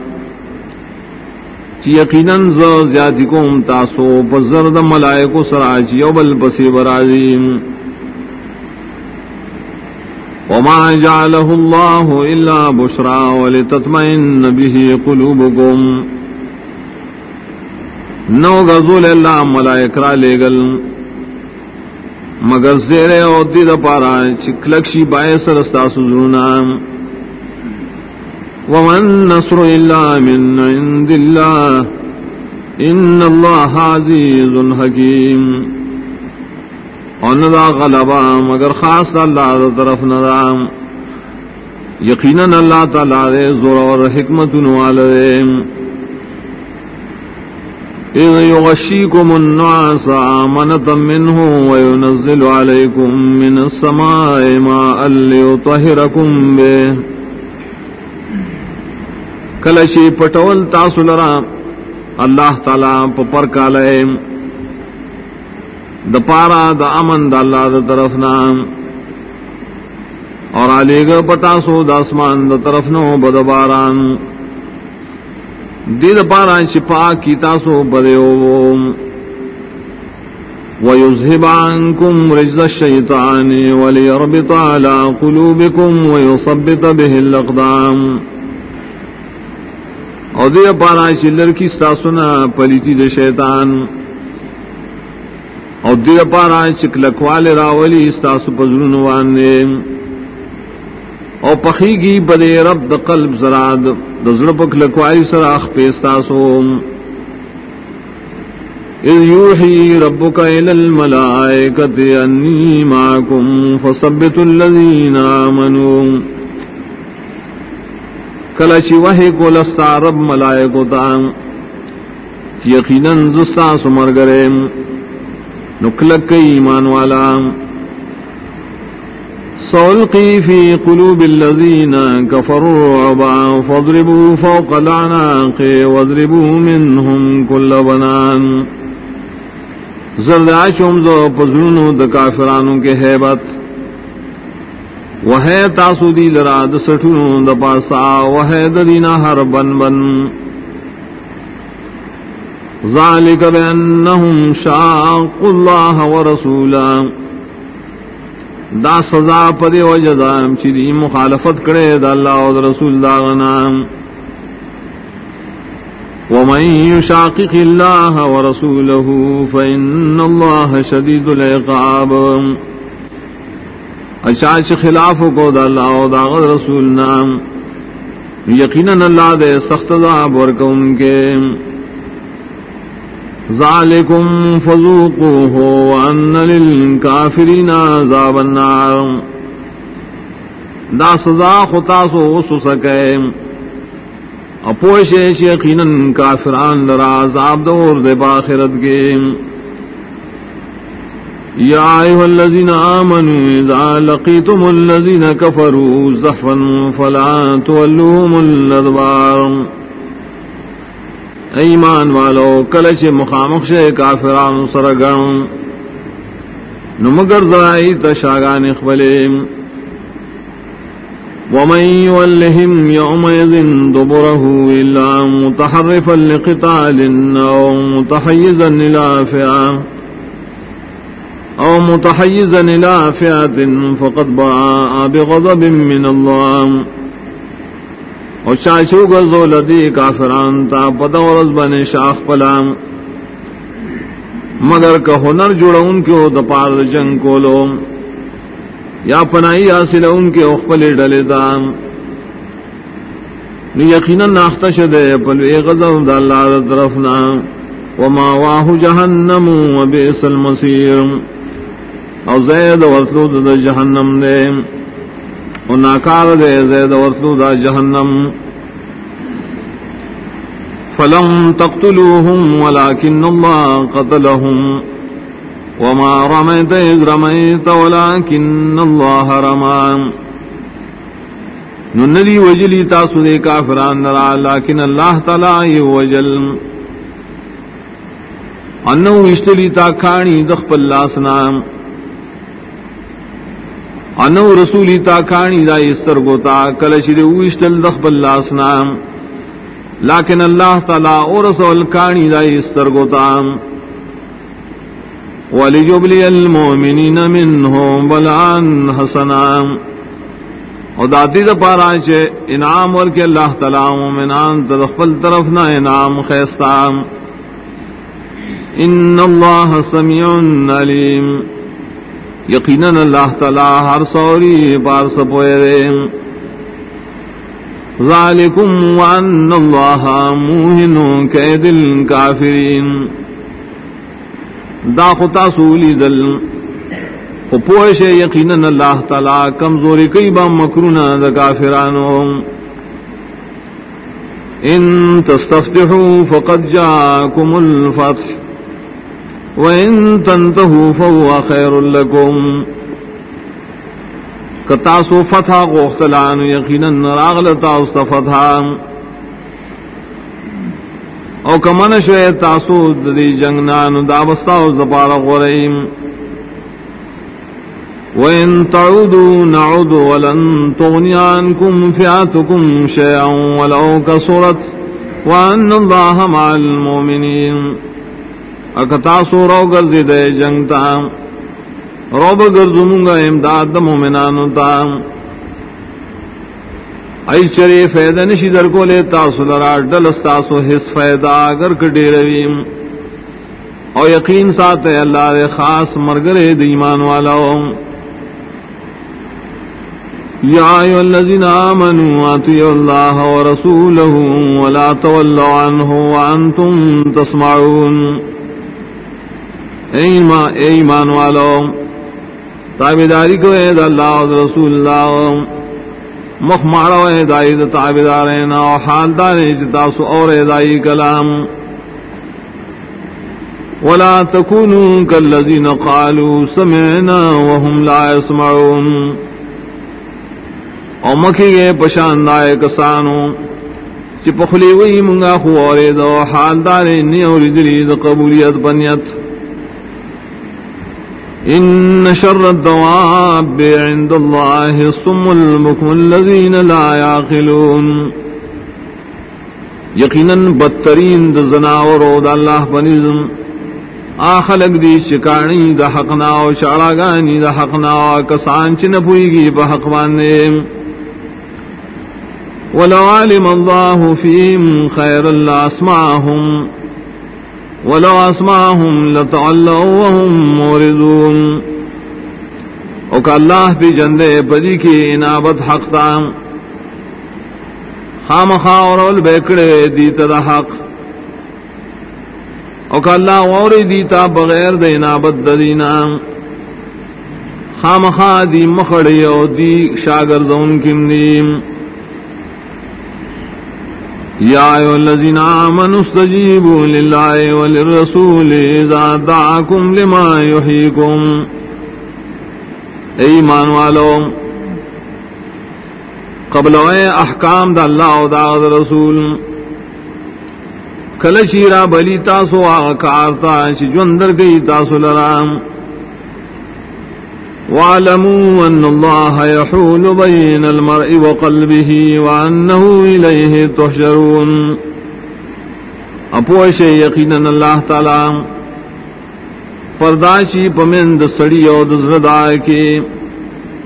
چی یقیناً زیادی کوم تاسو پزرد ملائکو سراچی او بل پسی برازیم وما جعله الله إلا بشرى ولتطمئن به قلوبكم نو غزول اللہ ملائک را لے گل۔ مگر زیرے اور دید پارا چکلکشی بائے سرستا سزرونام ومن نصر إلا من عند الله إن الله عزيز حكيم۔ وندا غلبا مگر خاص اللہ دا طرف ندام یقینا اللہ تعالی زور اور حکمت والدے إذ يغشيكم النعاس آمنة منه وينزل عليكم من السماء ماء ليطهركم به. کلشی پٹول تاسو لرا اللہ تعالی پر کالے د پارا د امن د اللہ د طرف نام اور علی گ پتاسو د اسمان د طرف نو بد باران. دید پارا چپا کی تاسو بدیو ويذهب عنكم رجز الشيطان وليربط على قلوبكم ويصبت به الأقدام او دے پارا چلر کی ستاسونا پلیتی دے شیطان. او دے پارا چکلکوال راولی ستاسو پزرون وانے او پخی گی بدے رب قلب زراد. دزر پک لکوالی سراخ پیستاسو اذ یوحی ربک الى الملائکت انی معکم فثبتوا الذین آمنوا کلچی وحی کو لستا رب ملائکو تا یقیناً زستا سمر گرے نکلک ایمان والا. سولقی فی قلوب الذین کفروا عبا فضربوا فوق العناق وضربوا منهم کل بنان. زردہ چومزو پزنونو دا کافرانوں کے حیبت. وہ تاسو دی لرا دسٹھنو د پاسا وہ دینا ہر بن بن. ذالک بانہم شاق اللہ ورسولا دا سزا پدے وجدا چی دی مخالفت کرے دا اللہ و دا رسول دا غنام ومن يشاقق الله ورسوله فإن الله شديد العقاب. اچاچ خلاف کو دا اللہ و دا غد رسول نام یقیناً اللہ دے سخت ذاب ورکم کے. ذالکم فذوقوه وان للکافرین عذاب النار. دا سزا خطاسو غصو سکے اپوشے یقیناً کافران لرا عذاب دور دے باخرت کے. يا أيها الذين آمنوا إذا لقيتم الذين كفروا زحفا فلا تولوهم الأدبار ایمان والو کلچ مخامخ سے کافران سرگم نمگر ذرائی تشاگان اخبلیم ومن يولهم يومئذ دبره إلا متحرفا لقتال أو متحيزا إلى فئة او متحيزا الى فئه فقد باء بغضب من الله. او شاشو گزو لدی کافران تا پتہ ورز شاخ پلام مگر کہ ہنر جوڑا ان کے او دپار جنگ کو لو یا پنائی حاصل ان کے اخپل ڈلے دام. یقینا ناختہ شدے پل اے غضب دا اللہ طرفنا وما واہ جہنم وبئس المصیر. او زید ورسلو دا جہنم دے. او ناکار دے زید ورسلو دا جہنم. فلم تقتلوهم ولكن الله قتلهم وما رميت إذ رميت ولكن الله رمى نندی وجلی تاسو دے کافران نرا، لیکن اللہ تعالی وجل. انہو اشتلی تا کھانی دخپ اللہ سنام انو رسولی تا کانی دا استرگو تا کلش دے اوشتل دخب اللہ سنام لیکن اللہ تعالی اور رسول کانی دا استرگو تا. ولجبلی المومنین منہو بلعن حسنام. او داتی دا پارا چھے انعام ورکی اللہ تعالی مومنان تدخل طرفنا انعام خیستام. ان اللہ سمیع علیم. یقیناً اللہ تعالی ہر سوری پار سپوئے ذالکم وان اللہ موہن قید الکافرین۔ دا خطا سولی دل۔ پوش یقیناً اللہ تعالی کمزوری کئی با مکرونا دا کافرانو۔ ان تستفتحوا فقد جاءكم الفتح۔ وَإِن تَنْتَهُوا فَهُوَ خَيْرٌ لَكُمْ. کتاسو فتح غوختلان یقیناً راغلتا استفتحا او کمن شوئے تاسو دی جنگنان دابستا و زپار غرئیم وَإِن تَعُودُوا نَعُودُ وَلَن تُغْنِيَ عَنكُمْ فِئَاتُكُمْ وَلَوْ كَثُرَتْ وَأَنَّ اللَّهَ مَعَ الْمُؤْمِنِينَ. اکتا سو رو گرزی دے جنگ تا. روب گرزموں گا امداد دا مومنانو تا. ای چرے فیدہ نشی در کو لے تاسو لرا، ڈل استاسو حس فیدہ اگر کڈی رویم او یقین ساتھ اللہ دے خاص مرگرے دیمان والا یا ایو الذین آمنوا اتیو اللہ ورسولہ ولا تولوا عنہ وانتم تسمعون. اے ایمان والا تابداری کو اید اللہ رسول اللہ۔ مخ مارا دائی تابدار حال دار تاسو اور اے دائی کلام۔ ولا تكونوا كالذين قالوا سمعنا وهم لا يسمعون او مکی گئے پشان دائے کسانو چی پخلی وی منگا خوارے دو حال دارے نی اور دلی دا قبولیت بنیت۔ إن شر الدواب عند الله الصم المكم الذين لا يعقلون. یقینا بدترین د زناور او د الله بنظم اخلق دی شکانی د حقنا او شاړاګانی د حقنا او کسان چې نه پويږي په حق باندې. ولو علم الله فيهم خير الله اسمعهم ولو اسماهم لتعلوا وهم موردون او کہ اللہ بھی جندے پدی کی انابت حق تام خام خاور بیکڑے دیتا دا حق. او کہ اللہ ووری دیتا بغیر دے انابت دینا. خام خا دی مخڑی او دی شاگردون کم دیم. يا أيها الذين آمنوا استجيبوا لله وللرسول إذا دعاكم لما يحييكم ایمان والو، قبل وے احکام دا اللہ و دا رسول کل شیرا بلی تاسو آکارتا چی جوندر گئی تاسو لرام۔ واعلموا أن الله يحول بين المرء وقلبه وأنه إليه تحشرون. اپوش یقینا اللہ تعالی پرداشی پمند سڑی او دزردا کے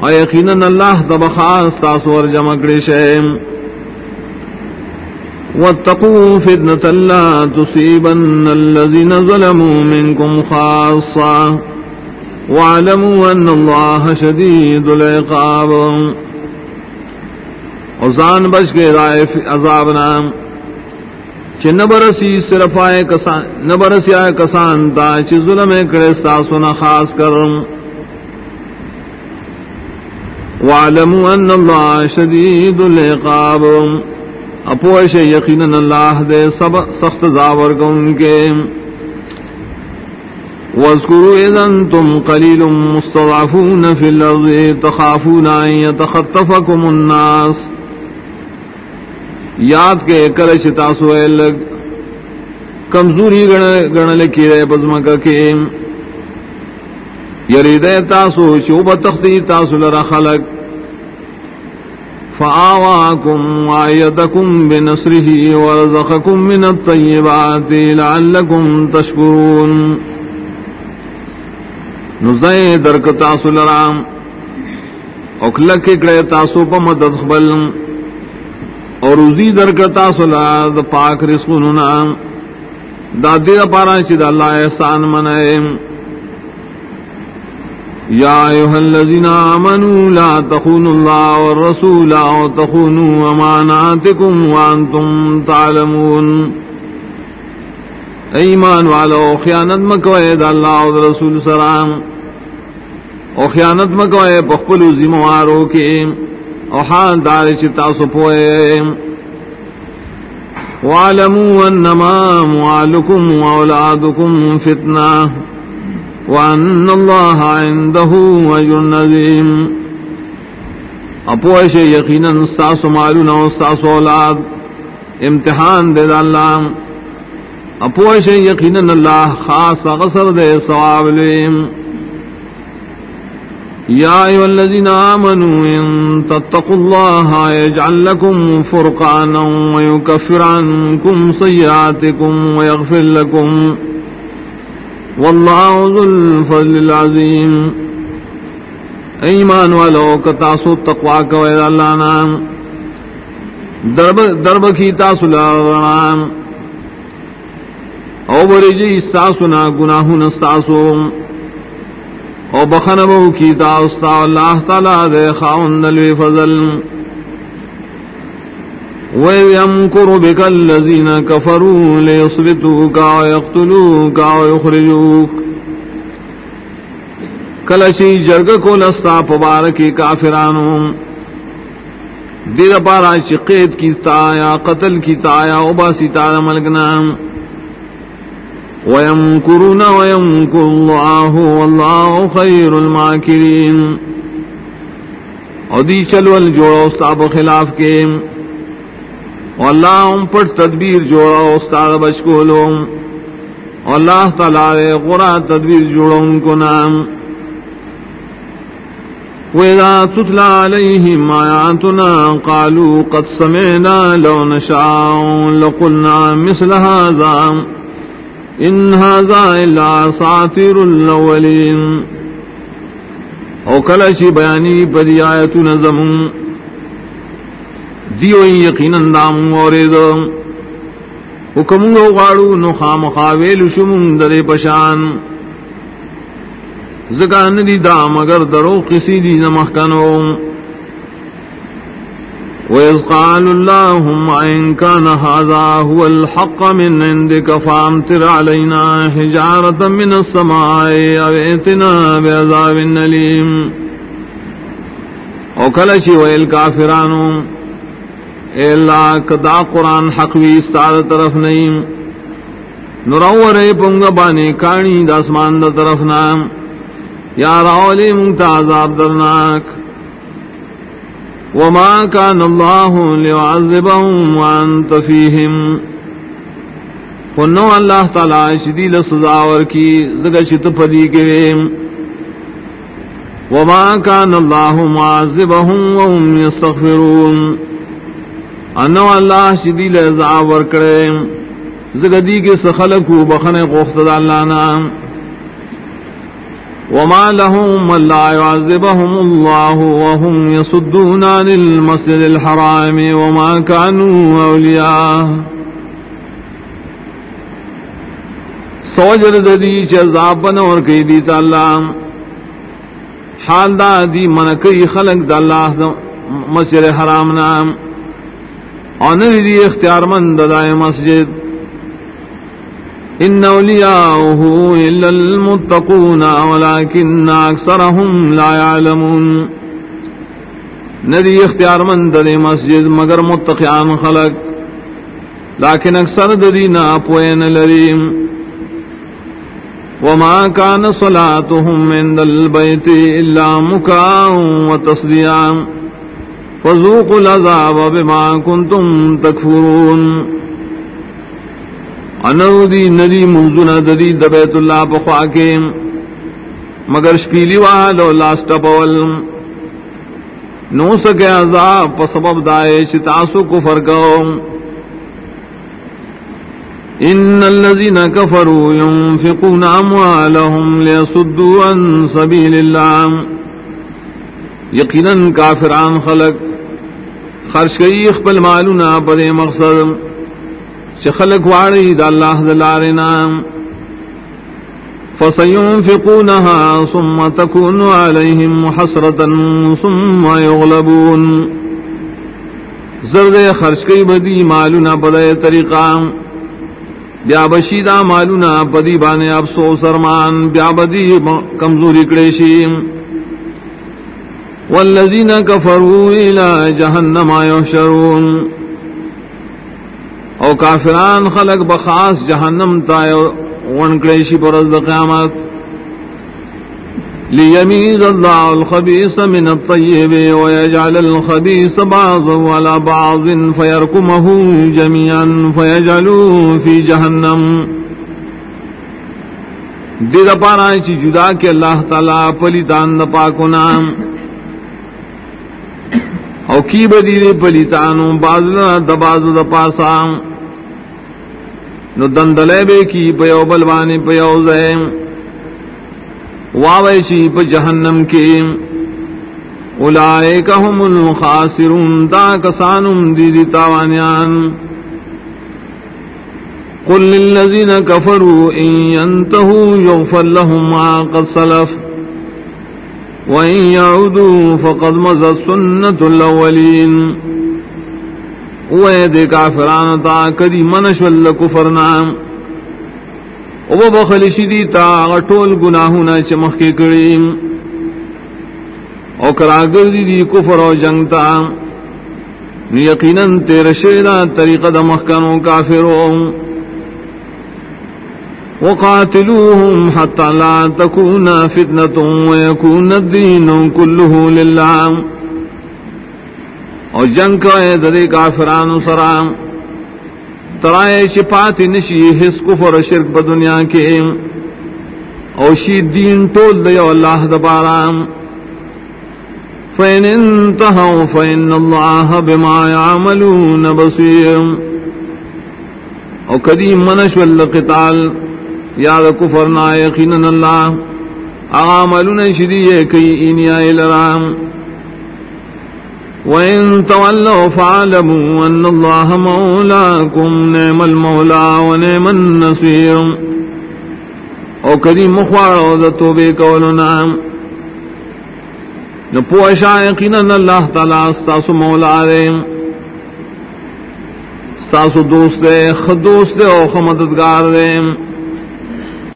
او یقینا اللہ تبخاص تاسور جمکڑی شیم واتقوا فتنة لا تصيبن الذين ظلموا منكم خاصة. واعلموا ان الله شديد العقاب. اوزان بچ کے رائے عذاب نام. چ نبرسی صرف آئے کسان نبرسی آئے کسان تا چ ظلم کرے ساسنا خاص کرم واعلموا ان الله شديد العقاب. اپوش یقینا اللہ دے سب سخت زاور کو ان کے. واذكروا إذا أنتم قليل مستضعفون في الأرض تخافون أن يتخطفكم الناس. یاد کے کرش تاسو لگ، کمزوری گن لکی رہے بزمک کے۔ یری دے تاسو چوب تختی تاسو لرا خلق۔ فآواكم وعيدكم بنصره ورزقكم من الطيبات لعلكم تشكرون نزے درک تاسو لرام. اکلک کڑے تاسو پا مدد خبل. اور روزی درک تاسو لرا دا پاک رسولنا دا دیر پارا چید اللہ احسان منائے. یا ایوہ الذین آمنوا لا تخونوا اللہ والرسول وتخونوا اماناتکم وانتم تعلمون. ایمان والو خیانت مکوئے دا اللہ و دا رسول سلام. او خیانت مکوئے پخپلو زموارو کے. او حال دار چتا سپوئے وعلموا انما موالکم واولادکم فتنہ وان اللہ عنده وجر نظیم اپوئے شے یقینا ساسو مالونا و ساسو اولاد. امتحان دے دا اللہ. اپوش یقینا اللہ خاص غسر دے ثواب لیم یا ایو الذین آمنوا ان تتقوا اللہ یجعل لکم فرقانا ویکفر عنکم سیئاتکم ویغفر لکم۔ واللہ ذو الفضل العظیم۔ ایمان والو کتاسو تقوی کوئے اللہ نام۔ درب درب کی تاسو تاسلا او بری جی ساسنا گناہ نستاسو او بخن بو کی تاستا اللہ تعالی دے خاون دلوی فضل. وَيَمْكُرُ بِكَ الَّذِينَ كَفَرُوا لِيُصْبِتُوكَ وَيَقْتُلُوكَ وَيُخْرِجُوكَ کلشی جرگ کو لستا پبارکی کافرانو. دیر پارا چقید کی تایا قتل کی تایا اوبا ستارا ملکنا وَيَمْكُرُونَ وَيَمْكُرُ اللَّهُ وَاللَّهُ خَيْرُ الْمَاكِرِينَ۔ او دی چلو الجوڑا استاب خلاف کے۔ اللہ ام پر تدبیر جوڑا استاد بشکولو اللہ تعالی غرا تدبیر جوڑا ان کو نام۔ وإذا تتلى عليهم آياتنا قالوا قد سمعنا لو نشاء لقلنا مثل هذا۔ إن هذا إلا ساطر الأولين. او کلشی بیانی پدی آیتنا زمون دیو یقینا دام ورید حکم غاڑو نخام خاویل شمون در پشان. زکان دی دا مگر درو کسی دی نمخکنو وإذ قالوا اللهم إن كان هذا هو الحق من عندك فامتر علينا حجارة من السماء أو ائتنا بعذاب أليم وكلشي والكافران إلا كدا قرآن حق بھی استاد طرف نہیں نرور پنگ بانے کانی داسمان دا طرف نام یا راولی عذاب درناک. وما كان الله ليعذبهم وانت فيهم. ونو اللہ تعالی شدید سزاور کی زگا شت پدی کے وما كان الله معذبهم وهم يستغفرون. انو اللہ شدید عذاب ور کرے زگا دی کے سخلق بخنے قوخت اللہ نام. وما لهم لا يعذبهم الله وهم يصدون عن المسجد الحرام وما كانوا أولياء سوجر ددی چذاب بنور کی دیتا اللہ۔ حال دا دی من کئی خلق دا اللہ مسجد حرام نام۔ اور دی اختیار من ددائے مسجد۔ ان اولیاؤه الا المتقون ولكن اکثرهم لا يعلمون. ندی اختیار من در مسجد مگر متقیان خلق لیکن اکثر دری نا پوین لریم. وما كان صلاتهم عند البيت الا مكاء وتصديا فذوقوا العذاب بما كنتم تكفرون انو دی ندی منزون ددی دبیت اللہ پخوا کے، مگر شپیلی والو لاسٹ پول۔ نو سکے عذاب پا سبب دائے چتاسو کفر کو ان الذين كفروا ينفقون اموالهم ليصدوا عن سبيل الله يقينا كافران خلق خرج گئی خپل مالنا پر مقصد۔ خلق واڑی دا اللہ دلارنا فسينفقونها ثم تكون عليهم حسرة ثم يغلبون۔ زرد خرچ کئی بدی مالونا پدے طریقہ۔ بیا بشیدہ مالونا پدی بانے افسو سرمان بیا بدی کمزوری کڑیشی۔ والذین کفروا الى جہنم یحشرون۔ او کافران خلق بخاص جہنم تائے ونکڑیشی پر از قیامت. لیمیز اللہ الخبیث من الطیب ویجعل الخبیث بعض ولا بعض فیرکمہ جميعا فیجعلو فی جہنم. دید پانا چی جدا کے اللہ تعالی پلیتان دا پاکو نام. او کی بدی دی پلیتانو بازنا دا بازو دا پاسام نو دندلے بے کی پیو بلوانی پیو زیم واوے چی پا جہنم کی. اولئک هم الخاسرون تا کسانم دی دی تاوانیان. قل للذین کفروا ان ينتهوا يغفر لهم ما قد سلف. وان يعودوا فقد مزت سنة الاولین وید کافران تا کدی منشول کفرنا او بخلشی دی تا غطول گناہونا چمخ کے کریم او کراگر دی کفر او جنگ تا. یقیناً تیر شیدہ طریقہ دا مخکنو کافروں وقاتلوهم حتى لا تكون فتنة ويكون الدين كله لله. او جنگ کا ہے، ددے کافران سرام ترائے شپاتی نشی، حس، کفر شرک بدنیا کے. او شی دین ٹول دے اللہ دبارام فإن انتهوا فإن الله بما يعملون بصير او قدیم منش والقتال یاد کفرنا یقینا اللہ. عاملون شدی شدیئے کئی اینیا الرام وإن تولوا فعلموا أن الله مولاكم نعم المولى ونعم النصير. او کریم مخوار او ذاتو بے قولنا نو یقینا اللہ تعالی استاسو مولا دے. استاسو دوست دے خدوست دے او خمددگار دے.